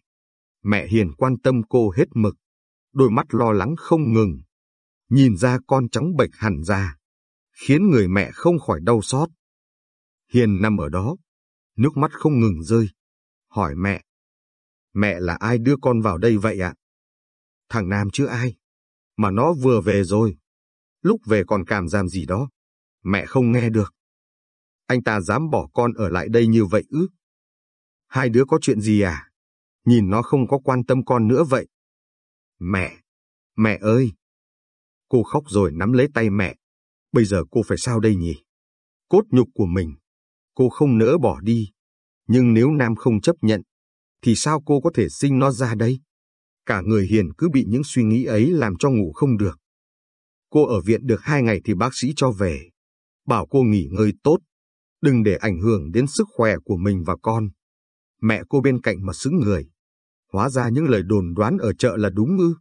Mẹ Hiền quan tâm cô hết mực đôi mắt lo lắng không ngừng. Nhìn ra con trắng bệch hẳn ra, khiến người mẹ không khỏi đau xót. Hiền nằm ở đó, nước mắt không ngừng rơi. Hỏi mẹ, mẹ là ai đưa con vào đây vậy ạ? Thằng Nam chứ ai, mà nó vừa về rồi. Lúc về còn cảm giam gì đó, mẹ không nghe được. Anh ta dám bỏ con ở lại đây như vậy ư? Hai đứa có chuyện gì à? Nhìn nó không có quan tâm con nữa vậy. Mẹ, mẹ ơi! Cô khóc rồi nắm lấy tay mẹ. Bây giờ cô phải sao đây nhỉ? Cốt nhục của mình, cô không nỡ bỏ đi. Nhưng nếu Nam không chấp nhận, thì sao cô có thể sinh nó ra đây? Cả người Hiền cứ bị những suy nghĩ ấy làm cho ngủ không được. Cô ở viện được hai ngày thì bác sĩ cho về. Bảo cô nghỉ ngơi tốt, đừng để ảnh hưởng đến sức khỏe của mình và con. Mẹ cô bên cạnh mà xứng người. Hóa ra những lời đồn đoán ở chợ là đúng ư.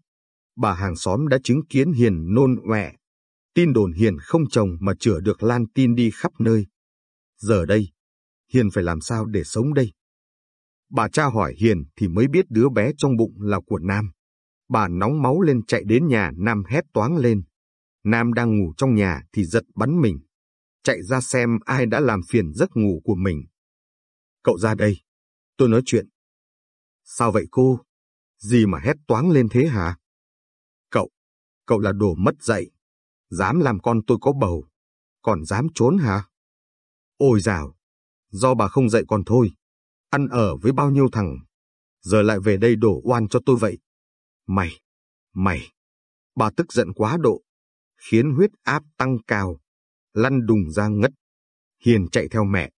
Bà hàng xóm đã chứng kiến Hiền nôn ọe. Tin đồn Hiền không chồng mà chữa được lan tin đi khắp nơi. Giờ đây, Hiền phải làm sao để sống đây? Bà cha hỏi Hiền thì mới biết đứa bé trong bụng là của Nam. Bà nóng máu lên chạy đến nhà Nam hét toáng lên. Nam đang ngủ trong nhà thì giật bắn mình. Chạy ra xem ai đã làm phiền giấc ngủ của mình. Cậu ra đây. Tôi nói chuyện. Sao vậy cô? Gì mà hét toáng lên thế hả? Cậu, cậu là đồ mất dạy. Dám làm con tôi có bầu. Còn dám trốn hả? Ôi dào, do bà không dạy con thôi. Ăn ở với bao nhiêu thằng. Giờ lại về đây đổ oan cho tôi vậy. Mày, mày. Bà tức giận quá độ. Khiến huyết áp tăng cao. Lăn đùng ra ngất. Hiền chạy theo mẹ.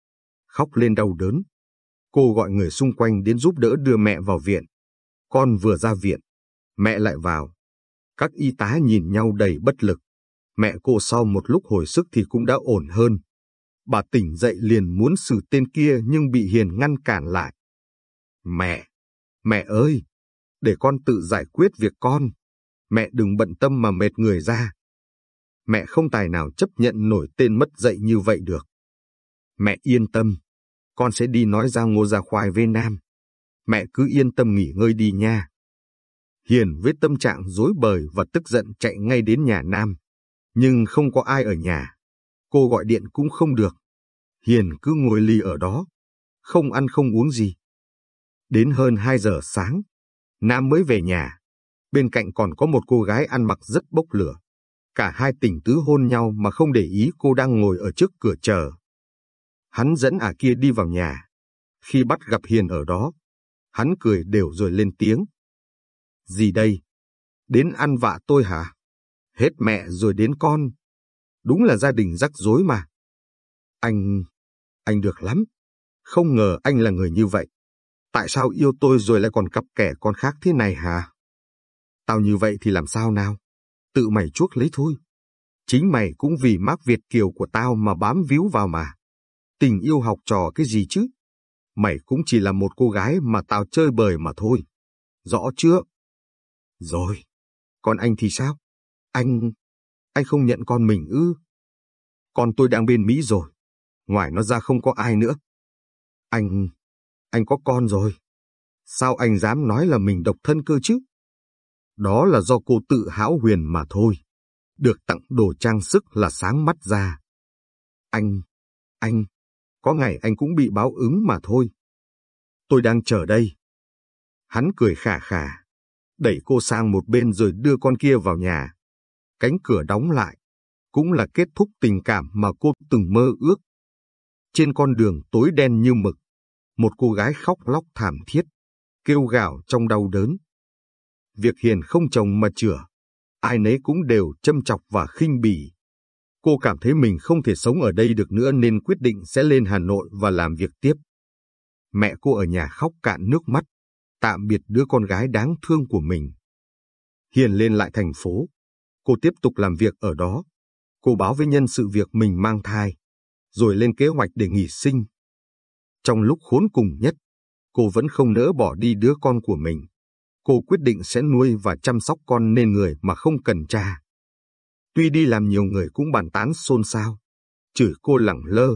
Khóc lên đau đớn. Cô gọi người xung quanh đến giúp đỡ đưa mẹ vào viện. Con vừa ra viện, mẹ lại vào. Các y tá nhìn nhau đầy bất lực. Mẹ cô sau một lúc hồi sức thì cũng đã ổn hơn. Bà tỉnh dậy liền muốn xử tên kia nhưng bị Hiền ngăn cản lại. Mẹ, mẹ ơi, để con tự giải quyết việc con. Mẹ đừng bận tâm mà mệt người ra. Mẹ không tài nào chấp nhận nổi tên mất dạy như vậy được. Mẹ yên tâm, con sẽ đi nói ra ngô ra khoai với Nam. Mẹ cứ yên tâm nghỉ ngơi đi nha. Hiền với tâm trạng dối bời và tức giận chạy ngay đến nhà Nam. Nhưng không có ai ở nhà. Cô gọi điện cũng không được. Hiền cứ ngồi lì ở đó, không ăn không uống gì. Đến hơn 2 giờ sáng, Nam mới về nhà. Bên cạnh còn có một cô gái ăn mặc rất bốc lửa. Cả hai tình tứ hôn nhau mà không để ý cô đang ngồi ở trước cửa chờ. Hắn dẫn ả kia đi vào nhà. Khi bắt gặp Hiền ở đó, hắn cười đều rồi lên tiếng. Gì đây? Đến ăn vạ tôi hả? Hết mẹ rồi đến con. Đúng là gia đình rắc rối mà. Anh... anh được lắm. Không ngờ anh là người như vậy. Tại sao yêu tôi rồi lại còn cặp kẻ con khác thế này hả? Tao như vậy thì làm sao nào? Tự mày chuốc lấy thôi. Chính mày cũng vì mác Việt kiều của tao mà bám víu vào mà. Tình yêu học trò cái gì chứ? Mày cũng chỉ là một cô gái mà tao chơi bời mà thôi. Rõ chưa? Rồi. Còn anh thì sao? Anh... anh không nhận con mình ư? Con tôi đang bên Mỹ rồi. Ngoài nó ra không có ai nữa. Anh... anh có con rồi. Sao anh dám nói là mình độc thân cơ chứ? Đó là do cô tự hão huyền mà thôi. Được tặng đồ trang sức là sáng mắt ra. Anh... anh có ngày anh cũng bị báo ứng mà thôi. Tôi đang chờ đây. Hắn cười khả khả, đẩy cô sang một bên rồi đưa con kia vào nhà. Cánh cửa đóng lại, cũng là kết thúc tình cảm mà cô từng mơ ước. Trên con đường tối đen như mực, một cô gái khóc lóc thảm thiết, kêu gào trong đau đớn. Việc hiền không chồng mà chữa, ai nấy cũng đều châm chọc và khinh bỉ. Cô cảm thấy mình không thể sống ở đây được nữa nên quyết định sẽ lên Hà Nội và làm việc tiếp. Mẹ cô ở nhà khóc cạn nước mắt, tạm biệt đứa con gái đáng thương của mình. Hiền lên lại thành phố, cô tiếp tục làm việc ở đó. Cô báo với nhân sự việc mình mang thai, rồi lên kế hoạch để nghỉ sinh. Trong lúc khốn cùng nhất, cô vẫn không nỡ bỏ đi đứa con của mình. Cô quyết định sẽ nuôi và chăm sóc con nên người mà không cần cha. Tuy đi làm nhiều người cũng bàn tán xôn xao, chửi cô lẳng lơ,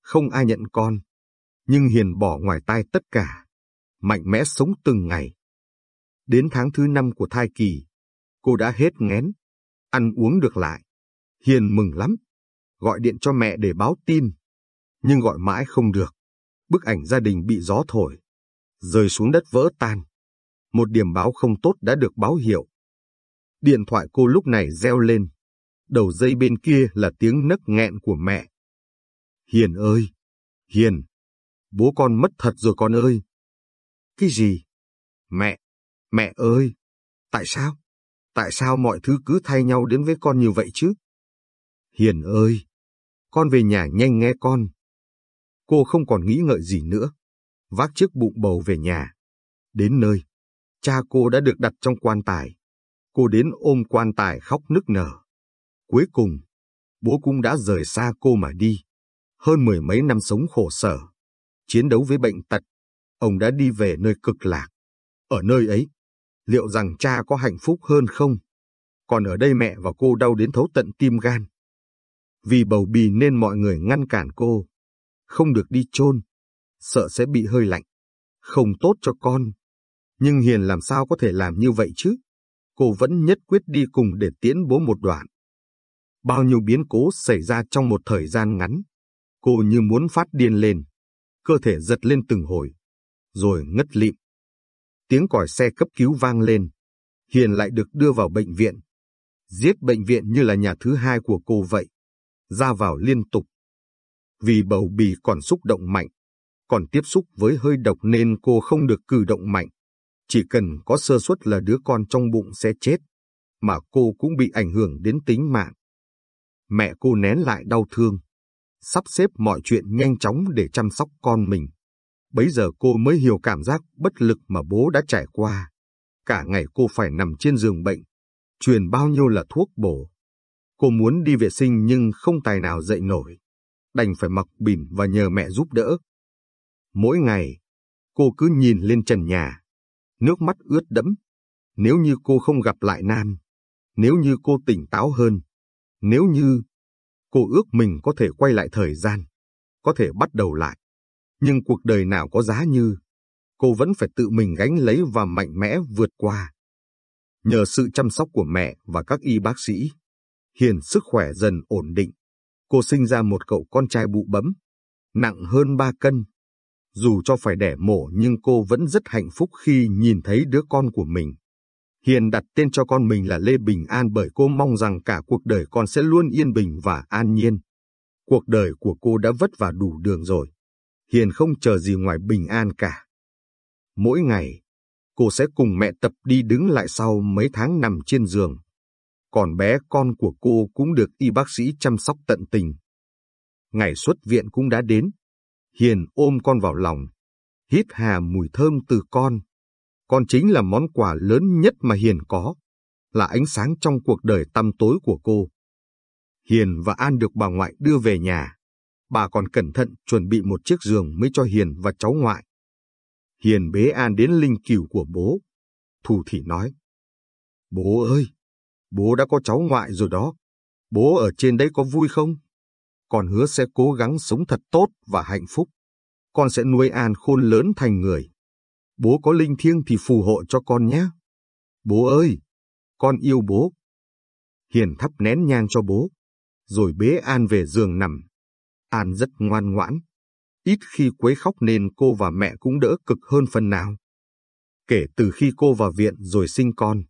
không ai nhận con. Nhưng Hiền bỏ ngoài tai tất cả, mạnh mẽ sống từng ngày. Đến tháng thứ năm của thai kỳ, Cô đã hết ngén, ăn uống được lại. Hiền mừng lắm, gọi điện cho mẹ để báo tin, nhưng gọi mãi không được. Bức ảnh gia đình bị gió thổi, rơi xuống đất vỡ tan. Một điểm báo không tốt đã được báo hiệu. Điện thoại cô lúc này reo lên. Đầu dây bên kia là tiếng nấc nghẹn của mẹ. Hiền ơi! Hiền! Bố con mất thật rồi con ơi! Cái gì? Mẹ! Mẹ ơi! Tại sao? Tại sao mọi thứ cứ thay nhau đến với con như vậy chứ? Hiền ơi! Con về nhà nhanh nghe con. Cô không còn nghĩ ngợi gì nữa. Vác chiếc bụng bầu về nhà. Đến nơi, cha cô đã được đặt trong quan tài. Cô đến ôm quan tài khóc nức nở. Cuối cùng, bố cũng đã rời xa cô mà đi. Hơn mười mấy năm sống khổ sở, chiến đấu với bệnh tật, ông đã đi về nơi cực lạc. Ở nơi ấy, liệu rằng cha có hạnh phúc hơn không? Còn ở đây mẹ và cô đau đến thấu tận tim gan. Vì bầu bì nên mọi người ngăn cản cô, không được đi chôn, sợ sẽ bị hơi lạnh, không tốt cho con. Nhưng Hiền làm sao có thể làm như vậy chứ? Cô vẫn nhất quyết đi cùng để tiễn bố một đoạn. Bao nhiêu biến cố xảy ra trong một thời gian ngắn. Cô như muốn phát điên lên, cơ thể giật lên từng hồi, rồi ngất lịm. Tiếng còi xe cấp cứu vang lên, Hiền lại được đưa vào bệnh viện. Giết bệnh viện như là nhà thứ hai của cô vậy, ra vào liên tục. Vì bầu bì còn xúc động mạnh, còn tiếp xúc với hơi độc nên cô không được cử động mạnh. Chỉ cần có sơ suất là đứa con trong bụng sẽ chết, mà cô cũng bị ảnh hưởng đến tính mạng. Mẹ cô nén lại đau thương, sắp xếp mọi chuyện nhanh chóng để chăm sóc con mình. Bấy giờ cô mới hiểu cảm giác bất lực mà bố đã trải qua. Cả ngày cô phải nằm trên giường bệnh, truyền bao nhiêu là thuốc bổ. Cô muốn đi vệ sinh nhưng không tài nào dậy nổi, đành phải mặc bỉm và nhờ mẹ giúp đỡ. Mỗi ngày, cô cứ nhìn lên trần nhà, nước mắt ướt đẫm. Nếu như cô không gặp lại Nam, nếu như cô tỉnh táo hơn, nếu như cô ước mình có thể quay lại thời gian, có thể bắt đầu lại. Nhưng cuộc đời nào có giá như, cô vẫn phải tự mình gánh lấy và mạnh mẽ vượt qua. Nhờ sự chăm sóc của mẹ và các y bác sĩ, Hiền sức khỏe dần ổn định. Cô sinh ra một cậu con trai bụ bấm, nặng hơn 3 cân. Dù cho phải đẻ mổ nhưng cô vẫn rất hạnh phúc khi nhìn thấy đứa con của mình. Hiền đặt tên cho con mình là Lê Bình An bởi cô mong rằng cả cuộc đời con sẽ luôn yên bình và an nhiên. Cuộc đời của cô đã vất vả đủ đường rồi. Hiền không chờ gì ngoài bình an cả. Mỗi ngày, cô sẽ cùng mẹ tập đi đứng lại sau mấy tháng nằm trên giường. Còn bé con của cô cũng được y bác sĩ chăm sóc tận tình. Ngày xuất viện cũng đã đến. Hiền ôm con vào lòng, hít hà mùi thơm từ con. Con chính là món quà lớn nhất mà Hiền có, là ánh sáng trong cuộc đời tăm tối của cô. Hiền và An được bà ngoại đưa về nhà. Bà còn cẩn thận chuẩn bị một chiếc giường mới cho Hiền và cháu ngoại. Hiền bế An đến linh cửu của bố. Thủ thị nói. Bố ơi, bố đã có cháu ngoại rồi đó. Bố ở trên đấy có vui không? Con hứa sẽ cố gắng sống thật tốt và hạnh phúc. Con sẽ nuôi An khôn lớn thành người. Bố có linh thiêng thì phù hộ cho con nhé. Bố ơi, con yêu bố. Hiền thắp nén nhang cho bố, rồi bế An về giường nằm. An rất ngoan ngoãn, ít khi quấy khóc nên cô và mẹ cũng đỡ cực hơn phần nào. Kể từ khi cô vào viện rồi sinh con,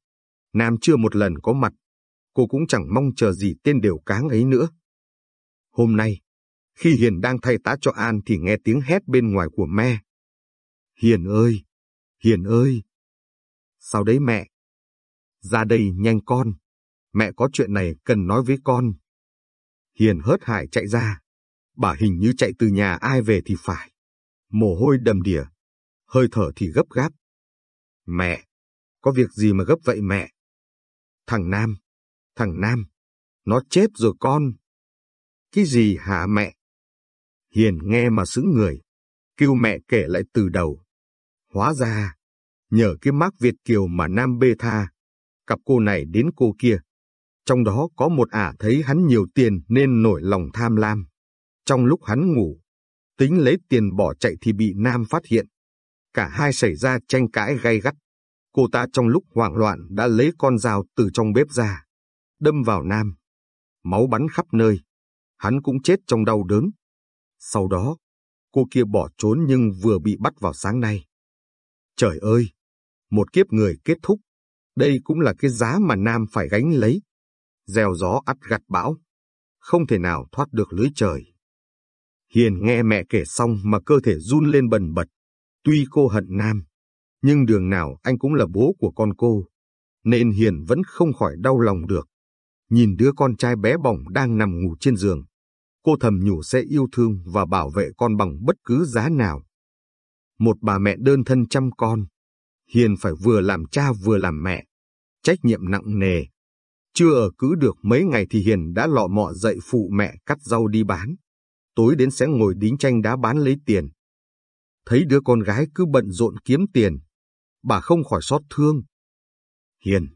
Nam chưa một lần có mặt, cô cũng chẳng mong chờ gì tên đều cáng ấy nữa. Hôm nay, khi Hiền đang thay tá cho An thì nghe tiếng hét bên ngoài của mẹ Hiền ơi! Hiền ơi! Sao đấy mẹ? Ra đây nhanh con, mẹ có chuyện này cần nói với con. Hiền hớt hải chạy ra, bà hình như chạy từ nhà ai về thì phải. Mồ hôi đầm đìa, hơi thở thì gấp gáp. Mẹ, có việc gì mà gấp vậy mẹ? Thằng Nam, thằng Nam, nó chết rồi con. Cái gì hả mẹ? Hiền nghe mà sững người, kêu mẹ kể lại từ đầu. Hóa ra, nhờ cái mác Việt Kiều mà Nam bê tha, cặp cô này đến cô kia. Trong đó có một ả thấy hắn nhiều tiền nên nổi lòng tham lam. Trong lúc hắn ngủ, tính lấy tiền bỏ chạy thì bị Nam phát hiện. Cả hai xảy ra tranh cãi gay gắt. Cô ta trong lúc hoảng loạn đã lấy con dao từ trong bếp ra, đâm vào Nam. Máu bắn khắp nơi. Hắn cũng chết trong đau đớn. Sau đó, cô kia bỏ trốn nhưng vừa bị bắt vào sáng nay. Trời ơi! Một kiếp người kết thúc. Đây cũng là cái giá mà Nam phải gánh lấy. Gieo gió ắt gặt bão. Không thể nào thoát được lưới trời. Hiền nghe mẹ kể xong mà cơ thể run lên bần bật. Tuy cô hận Nam, nhưng đường nào anh cũng là bố của con cô, nên Hiền vẫn không khỏi đau lòng được. Nhìn đứa con trai bé bỏng đang nằm ngủ trên giường, cô thầm nhủ sẽ yêu thương và bảo vệ con bằng bất cứ giá nào. Một bà mẹ đơn thân chăm con, Hiền phải vừa làm cha vừa làm mẹ, trách nhiệm nặng nề. Chưa ở cứ được mấy ngày thì Hiền đã lọ mọ dậy phụ mẹ cắt rau đi bán. Tối đến sẽ ngồi đính tranh đá bán lấy tiền. Thấy đứa con gái cứ bận rộn kiếm tiền, bà không khỏi xót thương. Hiền,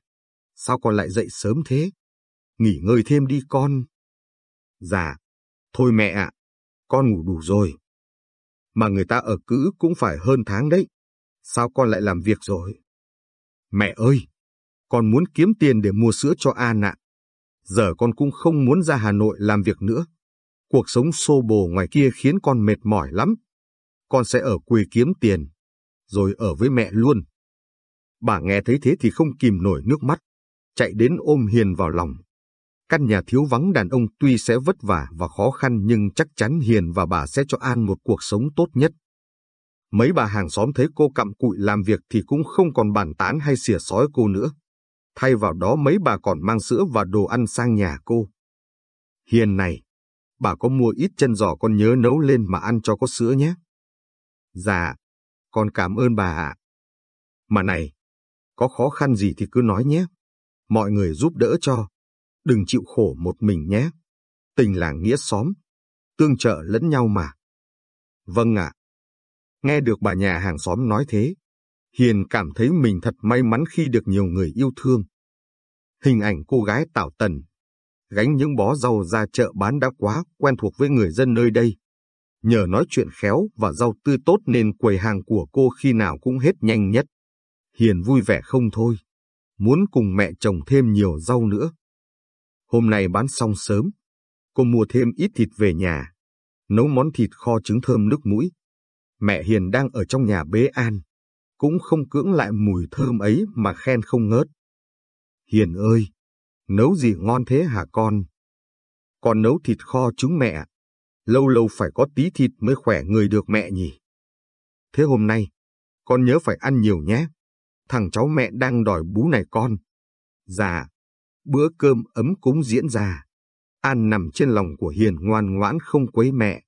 sao con lại dậy sớm thế? Nghỉ ngơi thêm đi con. Dạ, thôi mẹ ạ, con ngủ đủ rồi. Mà người ta ở cữ cũng phải hơn tháng đấy. Sao con lại làm việc rồi? Mẹ ơi, con muốn kiếm tiền để mua sữa cho An ạ. Giờ con cũng không muốn ra Hà Nội làm việc nữa. Cuộc sống xô bồ ngoài kia khiến con mệt mỏi lắm. Con sẽ ở quê kiếm tiền, rồi ở với mẹ luôn. Bà nghe thấy thế thì không kìm nổi nước mắt, chạy đến ôm Hiền vào lòng. Căn nhà thiếu vắng đàn ông tuy sẽ vất vả và khó khăn nhưng chắc chắn Hiền và bà sẽ cho An một cuộc sống tốt nhất. Mấy bà hàng xóm thấy cô cặm cụi làm việc thì cũng không còn bàn tán hay xỉa sói cô nữa. Thay vào đó mấy bà còn mang sữa và đồ ăn sang nhà cô. Hiền này, bà có mua ít chân giò con nhớ nấu lên mà ăn cho có sữa nhé. Dạ, con cảm ơn bà ạ. Mà này, có khó khăn gì thì cứ nói nhé. Mọi người giúp đỡ cho. Đừng chịu khổ một mình nhé. Tình làng nghĩa xóm. Tương trợ lẫn nhau mà. Vâng ạ. Nghe được bà nhà hàng xóm nói thế, Hiền cảm thấy mình thật may mắn khi được nhiều người yêu thương. Hình ảnh cô gái Tảo Tần, gánh những bó rau ra chợ bán đã quá quen thuộc với người dân nơi đây. Nhờ nói chuyện khéo và rau tươi tốt nên quầy hàng của cô khi nào cũng hết nhanh nhất. Hiền vui vẻ không thôi, muốn cùng mẹ trồng thêm nhiều rau nữa. Hôm nay bán xong sớm, cô mua thêm ít thịt về nhà, nấu món thịt kho trứng thơm nước mũi. Mẹ Hiền đang ở trong nhà bế an, cũng không cưỡng lại mùi thơm ấy mà khen không ngớt. Hiền ơi, nấu gì ngon thế hả con? Con nấu thịt kho trứng mẹ, lâu lâu phải có tí thịt mới khỏe người được mẹ nhỉ. Thế hôm nay, con nhớ phải ăn nhiều nhé thằng cháu mẹ đang đòi bú này con. Dạ, bữa cơm ấm cúng diễn ra. An nằm trên lòng của Hiền ngoan ngoãn không quấy mẹ.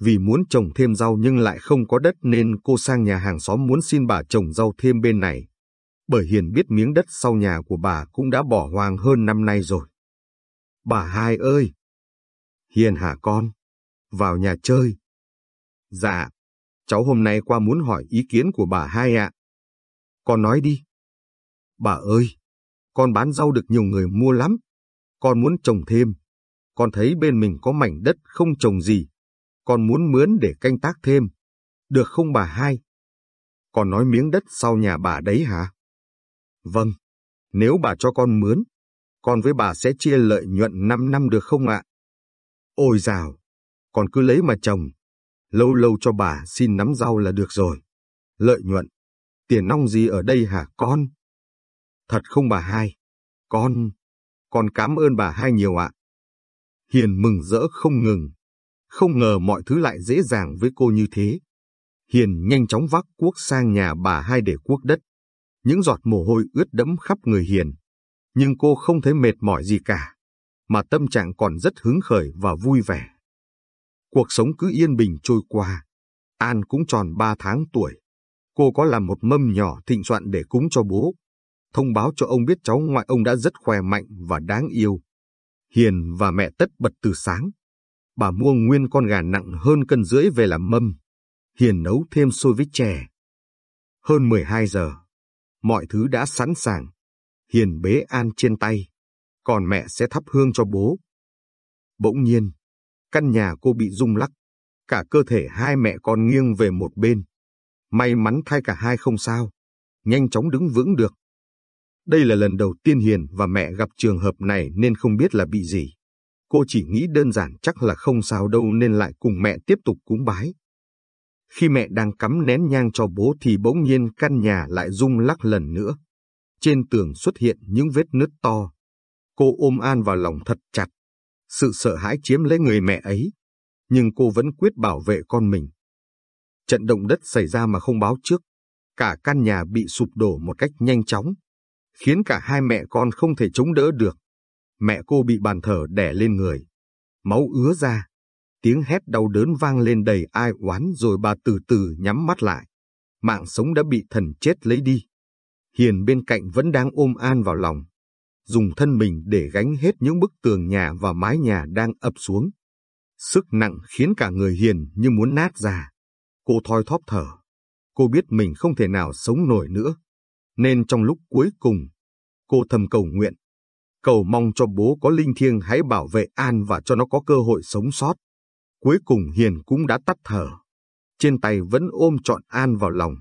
Vì muốn trồng thêm rau nhưng lại không có đất nên cô sang nhà hàng xóm muốn xin bà trồng rau thêm bên này. Bởi Hiền biết miếng đất sau nhà của bà cũng đã bỏ hoang hơn năm nay rồi. Bà hai ơi! Hiền hả con? Vào nhà chơi. Dạ, cháu hôm nay qua muốn hỏi ý kiến của bà hai ạ. Con nói đi. Bà ơi, con bán rau được nhiều người mua lắm. Con muốn trồng thêm. Con thấy bên mình có mảnh đất không trồng gì. Con muốn mướn để canh tác thêm. Được không bà hai? Con nói miếng đất sau nhà bà đấy hả? Vâng, nếu bà cho con mướn, con với bà sẽ chia lợi nhuận 5 năm được không ạ? Ôi dào, con cứ lấy mà trồng. Lâu lâu cho bà xin nắm rau là được rồi. Lợi nhuận Tiền nong gì ở đây hả con? Thật không bà hai? Con, con cảm ơn bà hai nhiều ạ. Hiền mừng rỡ không ngừng. Không ngờ mọi thứ lại dễ dàng với cô như thế. Hiền nhanh chóng vác cuốc sang nhà bà hai để cuốc đất. Những giọt mồ hôi ướt đẫm khắp người Hiền. Nhưng cô không thấy mệt mỏi gì cả, mà tâm trạng còn rất hứng khởi và vui vẻ. Cuộc sống cứ yên bình trôi qua. An cũng tròn ba tháng tuổi cô có làm một mâm nhỏ thịnh soạn để cúng cho bố. Thông báo cho ông biết cháu ngoại ông đã rất khỏe mạnh và đáng yêu. Hiền và mẹ tất bật từ sáng. Bà mua nguyên con gà nặng hơn cân rưỡi về làm mâm. Hiền nấu thêm xôi với chè. Hơn 12 giờ, mọi thứ đã sẵn sàng. Hiền bế An trên tay, còn mẹ sẽ thắp hương cho bố. Bỗng nhiên, căn nhà cô bị rung lắc, cả cơ thể hai mẹ con nghiêng về một bên. May mắn thay cả hai không sao. nhanh chóng đứng vững được. Đây là lần đầu tiên Hiền và mẹ gặp trường hợp này nên không biết là bị gì. Cô chỉ nghĩ đơn giản chắc là không sao đâu nên lại cùng mẹ tiếp tục cúng bái. Khi mẹ đang cắm nén nhang cho bố thì bỗng nhiên căn nhà lại rung lắc lần nữa. Trên tường xuất hiện những vết nứt to. Cô ôm An vào lòng thật chặt. Sự sợ hãi chiếm lấy người mẹ ấy. Nhưng cô vẫn quyết bảo vệ con mình. Trận động đất xảy ra mà không báo trước. Cả căn nhà bị sụp đổ một cách nhanh chóng. Khiến cả hai mẹ con không thể chống đỡ được. Mẹ cô bị bàn thờ đè lên người. Máu ứa ra. Tiếng hét đau đớn vang lên đầy ai oán rồi bà từ từ nhắm mắt lại. Mạng sống đã bị thần chết lấy đi. Hiền bên cạnh vẫn đang ôm An vào lòng, dùng thân mình để gánh hết những bức tường nhà và mái nhà đang ập xuống. Sức nặng khiến cả người Hiền như muốn nát ra. Cô thoi thóp thở. Cô biết mình không thể nào sống nổi nữa. Nên trong lúc cuối cùng, cô thầm cầu nguyện. Cầu mong cho bố có linh thiêng hãy bảo vệ An và cho nó có cơ hội sống sót. Cuối cùng Hiền cũng đã tắt thở. Trên tay vẫn ôm trọn An vào lòng.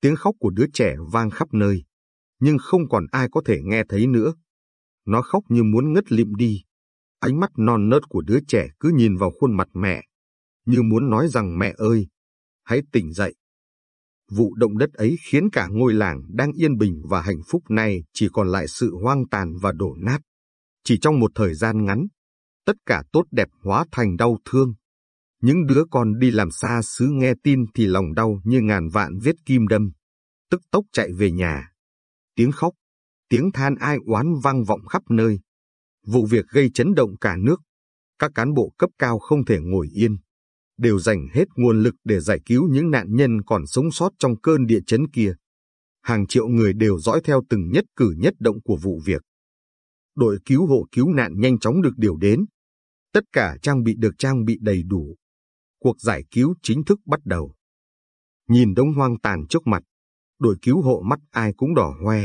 Tiếng khóc của đứa trẻ vang khắp nơi nhưng không còn ai có thể nghe thấy nữa. Nó khóc như muốn ngất lịm đi. Ánh mắt non nớt của đứa trẻ cứ nhìn vào khuôn mặt mẹ, như muốn nói rằng mẹ ơi, hãy tỉnh dậy. Vụ động đất ấy khiến cả ngôi làng đang yên bình và hạnh phúc này chỉ còn lại sự hoang tàn và đổ nát. Chỉ trong một thời gian ngắn, tất cả tốt đẹp hóa thành đau thương. Những đứa con đi làm xa xứ nghe tin thì lòng đau như ngàn vạn vết kim đâm, tức tốc chạy về nhà tiếng khóc, tiếng than ai oán vang vọng khắp nơi. Vụ việc gây chấn động cả nước. Các cán bộ cấp cao không thể ngồi yên, đều dành hết nguồn lực để giải cứu những nạn nhân còn sống sót trong cơn địa chấn kia. Hàng triệu người đều dõi theo từng nhất cử nhất động của vụ việc. Đội cứu hộ cứu nạn nhanh chóng được điều đến. Tất cả trang bị được trang bị đầy đủ. Cuộc giải cứu chính thức bắt đầu. Nhìn đống hoang tàn trước mặt, đội cứu hộ mắt ai cũng đỏ hoe.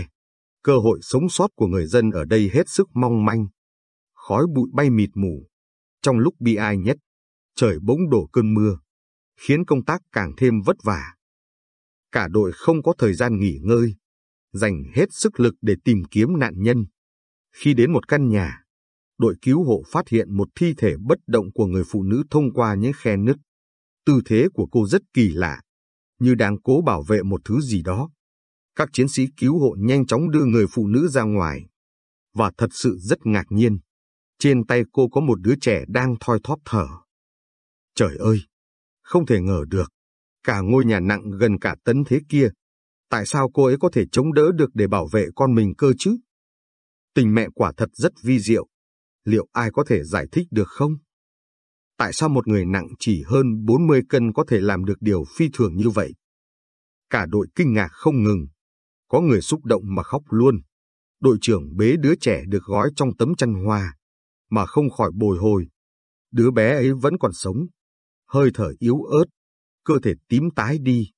Cơ hội sống sót của người dân ở đây hết sức mong manh. Khói bụi bay mịt mù. Trong lúc bi ai nhất, trời bỗng đổ cơn mưa, khiến công tác càng thêm vất vả. Cả đội không có thời gian nghỉ ngơi, dành hết sức lực để tìm kiếm nạn nhân. Khi đến một căn nhà, đội cứu hộ phát hiện một thi thể bất động của người phụ nữ thông qua những khe nứt. Tư thế của cô rất kỳ lạ, như đang cố bảo vệ một thứ gì đó. Các chiến sĩ cứu hộ nhanh chóng đưa người phụ nữ ra ngoài. Và thật sự rất ngạc nhiên. Trên tay cô có một đứa trẻ đang thoi thóp thở. Trời ơi! Không thể ngờ được. Cả ngôi nhà nặng gần cả tấn thế kia. Tại sao cô ấy có thể chống đỡ được để bảo vệ con mình cơ chứ? Tình mẹ quả thật rất vi diệu. Liệu ai có thể giải thích được không? tại sao một người nặng chỉ hơn 40 cân có thể làm được điều phi thường như vậy. Cả đội kinh ngạc không ngừng. Có người xúc động mà khóc luôn. Đội trưởng bế đứa trẻ được gói trong tấm chăn hoa, mà không khỏi bồi hồi. Đứa bé ấy vẫn còn sống, hơi thở yếu ớt, cơ thể tím tái đi.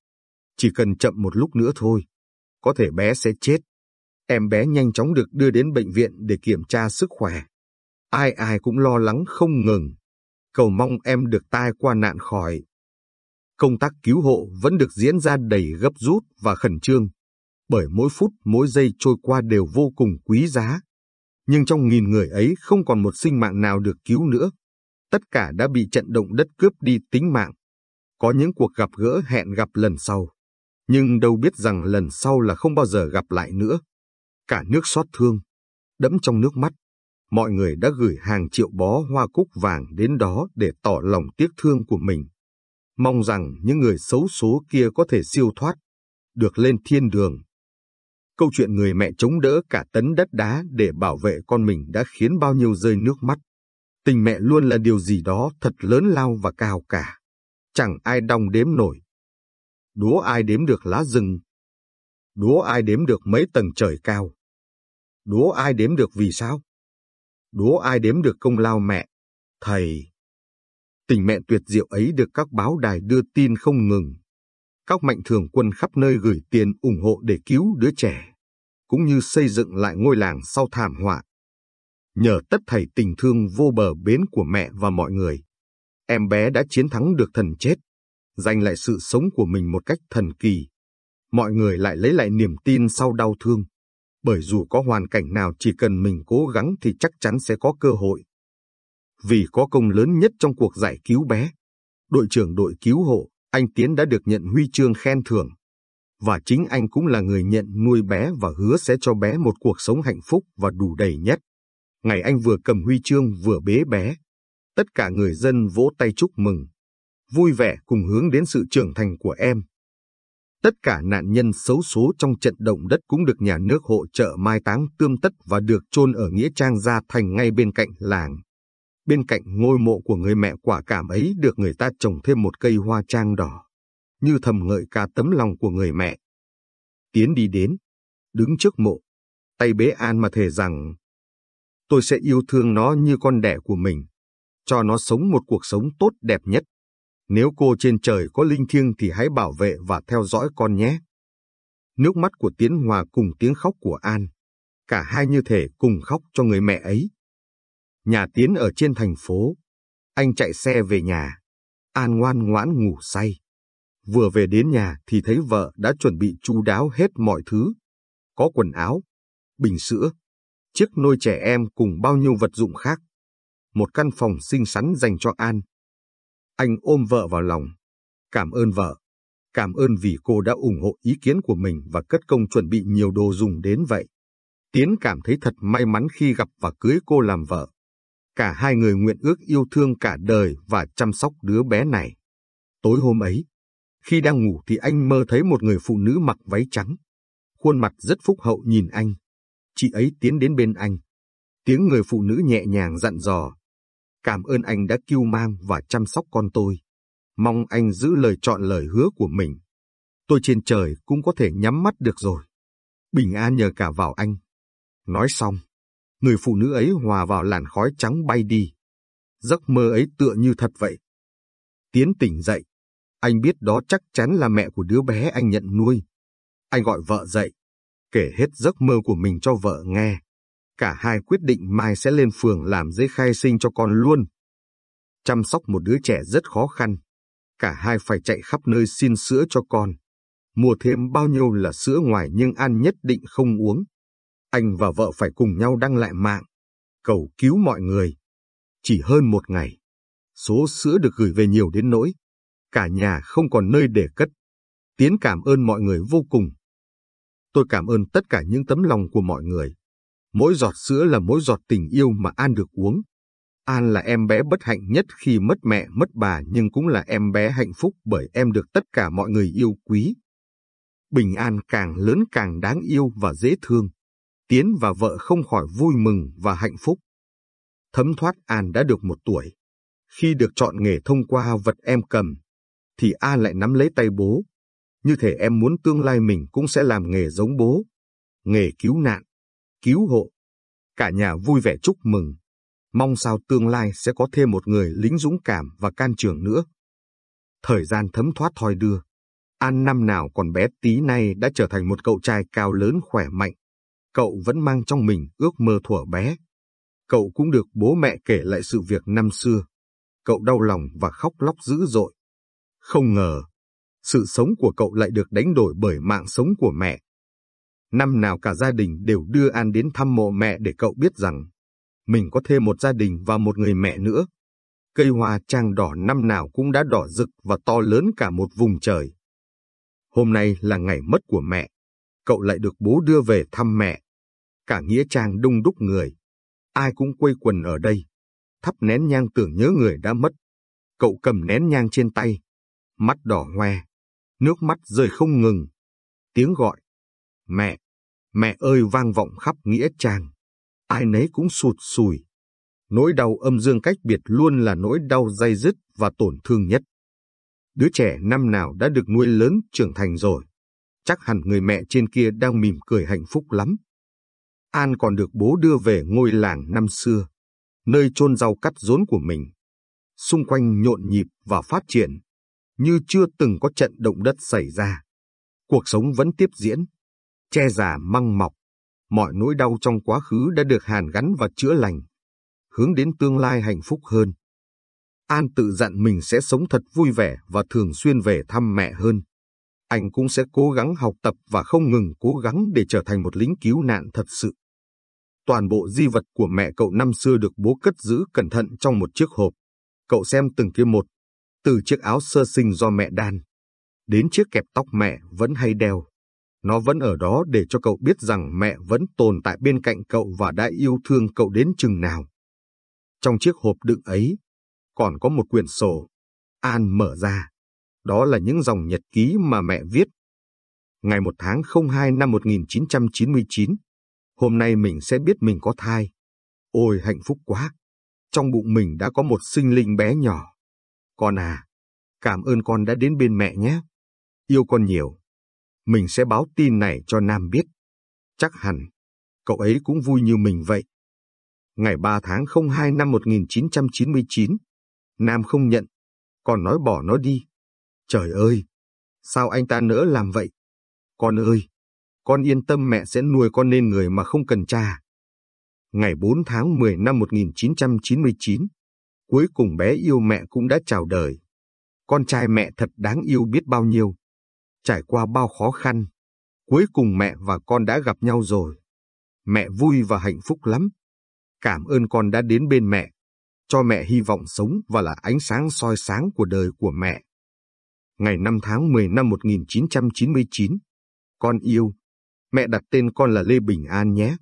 Chỉ cần chậm một lúc nữa thôi, có thể bé sẽ chết. Em bé nhanh chóng được đưa đến bệnh viện để kiểm tra sức khỏe. Ai ai cũng lo lắng không ngừng cầu mong em được tai qua nạn khỏi. Công tác cứu hộ vẫn được diễn ra đầy gấp rút và khẩn trương, bởi mỗi phút mỗi giây trôi qua đều vô cùng quý giá. Nhưng trong nghìn người ấy không còn một sinh mạng nào được cứu nữa. Tất cả đã bị trận động đất cướp đi tính mạng. Có những cuộc gặp gỡ hẹn gặp lần sau. Nhưng đâu biết rằng lần sau là không bao giờ gặp lại nữa. Cả nước xót thương, đẫm trong nước mắt, mọi người đã gửi hàng triệu bó hoa cúc vàng đến đó để tỏ lòng tiếc thương của mình. Mong rằng những người xấu số kia có thể siêu thoát, được lên thiên đường. Câu chuyện người mẹ chống đỡ cả tấn đất đá để bảo vệ con mình đã khiến bao nhiêu rơi nước mắt. Tình mẹ luôn là điều gì đó thật lớn lao và cao cả. Chẳng ai đong đếm nổi. Đúa ai đếm được lá rừng. Đúa ai đếm được mấy tầng trời cao. Đúa ai đếm được vì sao? đố ai đếm được công lao mẹ, thầy. Tình mẹ tuyệt diệu ấy được các báo đài đưa tin không ngừng. Các mạnh thường quân khắp nơi gửi tiền ủng hộ để cứu đứa trẻ, cũng như xây dựng lại ngôi làng sau thảm họa. Nhờ tất thầy tình thương vô bờ bến của mẹ và mọi người, em bé đã chiến thắng được thần chết, giành lại sự sống của mình một cách thần kỳ. mọi người lại lấy lại niềm tin sau đau thương. Bởi dù có hoàn cảnh nào chỉ cần mình cố gắng thì chắc chắn sẽ có cơ hội. Vì có công lớn nhất trong cuộc giải cứu bé, đội trưởng đội cứu hộ, anh Tiến đã được nhận huy chương khen thưởng. Và chính anh cũng là người nhận nuôi bé và hứa sẽ cho bé một cuộc sống hạnh phúc và đủ đầy nhất. Ngày anh vừa cầm huy chương vừa bế bé, tất cả người dân vỗ tay chúc mừng, vui vẻ cùng hướng đến sự trưởng thành của em. Tất cả nạn nhân xấu số trong trận động đất cũng được nhà nước hỗ trợ mai táng tươm tất và được chôn ở Nghĩa Trang Gia Thành ngay bên cạnh làng. Bên cạnh ngôi mộ của người mẹ quả cảm ấy được người ta trồng thêm một cây hoa trang đỏ, như thầm ngợi ca tấm lòng của người mẹ. Tiến đi đến, đứng trước mộ, tay bế an mà thề rằng tôi sẽ yêu thương nó như con đẻ của mình, cho nó sống một cuộc sống tốt đẹp nhất. Nếu cô trên trời có linh thiêng thì hãy bảo vệ và theo dõi con nhé. Nước mắt của Tiến hòa cùng tiếng khóc của An. Cả hai như thể cùng khóc cho người mẹ ấy. Nhà Tiến ở trên thành phố. Anh chạy xe về nhà. An ngoan ngoãn ngủ say. Vừa về đến nhà thì thấy vợ đã chuẩn bị chu đáo hết mọi thứ. Có quần áo, bình sữa, chiếc nôi trẻ em cùng bao nhiêu vật dụng khác. Một căn phòng xinh xắn dành cho An. Anh ôm vợ vào lòng. Cảm ơn vợ. Cảm ơn vì cô đã ủng hộ ý kiến của mình và cất công chuẩn bị nhiều đồ dùng đến vậy. Tiến cảm thấy thật may mắn khi gặp và cưới cô làm vợ. Cả hai người nguyện ước yêu thương cả đời và chăm sóc đứa bé này. Tối hôm ấy, khi đang ngủ thì anh mơ thấy một người phụ nữ mặc váy trắng. Khuôn mặt rất phúc hậu nhìn anh. Chị ấy tiến đến bên anh. Tiếng người phụ nữ nhẹ nhàng dặn dò. Cảm ơn anh đã cứu mang và chăm sóc con tôi. Mong anh giữ lời chọn lời hứa của mình. Tôi trên trời cũng có thể nhắm mắt được rồi. Bình an nhờ cả vào anh. Nói xong, người phụ nữ ấy hòa vào làn khói trắng bay đi. Giấc mơ ấy tựa như thật vậy. Tiến tỉnh dậy. Anh biết đó chắc chắn là mẹ của đứa bé anh nhận nuôi. Anh gọi vợ dậy, kể hết giấc mơ của mình cho vợ nghe. Cả hai quyết định mai sẽ lên phường làm giấy khai sinh cho con luôn. Chăm sóc một đứa trẻ rất khó khăn. Cả hai phải chạy khắp nơi xin sữa cho con. Mua thêm bao nhiêu là sữa ngoài nhưng An nhất định không uống. Anh và vợ phải cùng nhau đăng lại mạng, cầu cứu mọi người. Chỉ hơn một ngày, số sữa được gửi về nhiều đến nỗi. Cả nhà không còn nơi để cất. Tiến cảm ơn mọi người vô cùng. Tôi cảm ơn tất cả những tấm lòng của mọi người. Mỗi giọt sữa là mỗi giọt tình yêu mà An được uống. An là em bé bất hạnh nhất khi mất mẹ mất bà nhưng cũng là em bé hạnh phúc bởi em được tất cả mọi người yêu quý. Bình An càng lớn càng đáng yêu và dễ thương. Tiến và vợ không khỏi vui mừng và hạnh phúc. Thấm thoát An đã được một tuổi. Khi được chọn nghề thông qua vật em cầm, thì An lại nắm lấy tay bố. Như thể em muốn tương lai mình cũng sẽ làm nghề giống bố. Nghề cứu nạn, cứu hộ. Cả nhà vui vẻ chúc mừng. Mong sao tương lai sẽ có thêm một người lính dũng cảm và can trường nữa. Thời gian thấm thoát thoi đưa. An năm nào còn bé tí nay đã trở thành một cậu trai cao lớn khỏe mạnh. Cậu vẫn mang trong mình ước mơ thuở bé. Cậu cũng được bố mẹ kể lại sự việc năm xưa. Cậu đau lòng và khóc lóc dữ dội. Không ngờ, sự sống của cậu lại được đánh đổi bởi mạng sống của mẹ. Năm nào cả gia đình đều đưa An đến thăm mộ mẹ để cậu biết rằng mình có thêm một gia đình và một người mẹ nữa. Cây hoa trang đỏ năm nào cũng đã đỏ rực và to lớn cả một vùng trời. Hôm nay là ngày mất của mẹ. Cậu lại được bố đưa về thăm mẹ. Cả nghĩa trang đông đúc người. Ai cũng quây quần ở đây. Thắp nén nhang tưởng nhớ người đã mất. Cậu cầm nén nhang trên tay. Mắt đỏ hoe. Nước mắt rơi không ngừng. Tiếng gọi. Mẹ! Mẹ ơi vang vọng khắp nghĩa trang. Ai nấy cũng sụt sùi. Nỗi đau âm dương cách biệt luôn là nỗi đau dây dứt và tổn thương nhất. Đứa trẻ năm nào đã được nuôi lớn trưởng thành rồi. Chắc hẳn người mẹ trên kia đang mỉm cười hạnh phúc lắm. An còn được bố đưa về ngôi làng năm xưa, nơi chôn rau cắt rốn của mình. Xung quanh nhộn nhịp và phát triển, như chưa từng có trận động đất xảy ra. Cuộc sống vẫn tiếp diễn, che già măng mọc, mọi nỗi đau trong quá khứ đã được hàn gắn và chữa lành, hướng đến tương lai hạnh phúc hơn. An tự dặn mình sẽ sống thật vui vẻ và thường xuyên về thăm mẹ hơn. anh cũng sẽ cố gắng học tập và không ngừng cố gắng để trở thành một lính cứu nạn thật sự. Toàn bộ di vật của mẹ cậu năm xưa được bố cất giữ cẩn thận trong một chiếc hộp. Cậu xem từng kia một, từ chiếc áo sơ sinh do mẹ đan, đến chiếc kẹp tóc mẹ vẫn hay đeo. Nó vẫn ở đó để cho cậu biết rằng mẹ vẫn tồn tại bên cạnh cậu và đã yêu thương cậu đến chừng nào. Trong chiếc hộp đựng ấy, còn có một quyển sổ. An mở ra. Đó là những dòng nhật ký mà mẹ viết. Ngày 1 tháng 02 năm 1999, hôm nay mình sẽ biết mình có thai. Ôi hạnh phúc quá! Trong bụng mình đã có một sinh linh bé nhỏ. Con à, cảm ơn con đã đến bên mẹ nhé. Yêu con nhiều. Mình sẽ báo tin này cho Nam biết. Chắc hẳn, cậu ấy cũng vui như mình vậy. Ngày 3 tháng 02 năm 1999, Nam không nhận, còn nói bỏ nó đi. Trời ơi, sao anh ta nỡ làm vậy? Con ơi, con yên tâm mẹ sẽ nuôi con nên người mà không cần cha. Ngày 4 tháng 10 năm 1999, cuối cùng bé yêu mẹ cũng đã chào đời. Con trai mẹ thật đáng yêu biết bao nhiêu. Trải qua bao khó khăn, cuối cùng mẹ và con đã gặp nhau rồi. Mẹ vui và hạnh phúc lắm. Cảm ơn con đã đến bên mẹ, cho mẹ hy vọng sống và là ánh sáng soi sáng của đời của mẹ. Ngày 5 tháng 10 năm 1999, con yêu, mẹ đặt tên con là Lê Bình An nhé.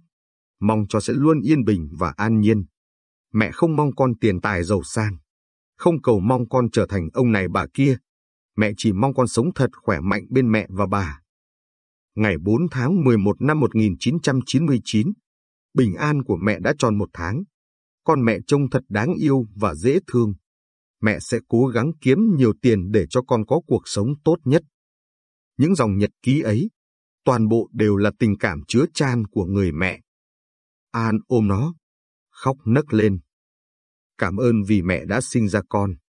Mong cho sẽ luôn yên bình và an nhiên. Mẹ không mong con tiền tài giàu sang, không cầu mong con trở thành ông này bà kia. Mẹ chỉ mong con sống thật khỏe mạnh bên mẹ và bà. Ngày 4 tháng 11 năm 1999, bình an của mẹ đã tròn một tháng. Con mẹ trông thật đáng yêu và dễ thương. Mẹ sẽ cố gắng kiếm nhiều tiền để cho con có cuộc sống tốt nhất. Những dòng nhật ký ấy, toàn bộ đều là tình cảm chứa chan của người mẹ. An ôm nó, khóc nấc lên. Cảm ơn vì mẹ đã sinh ra con.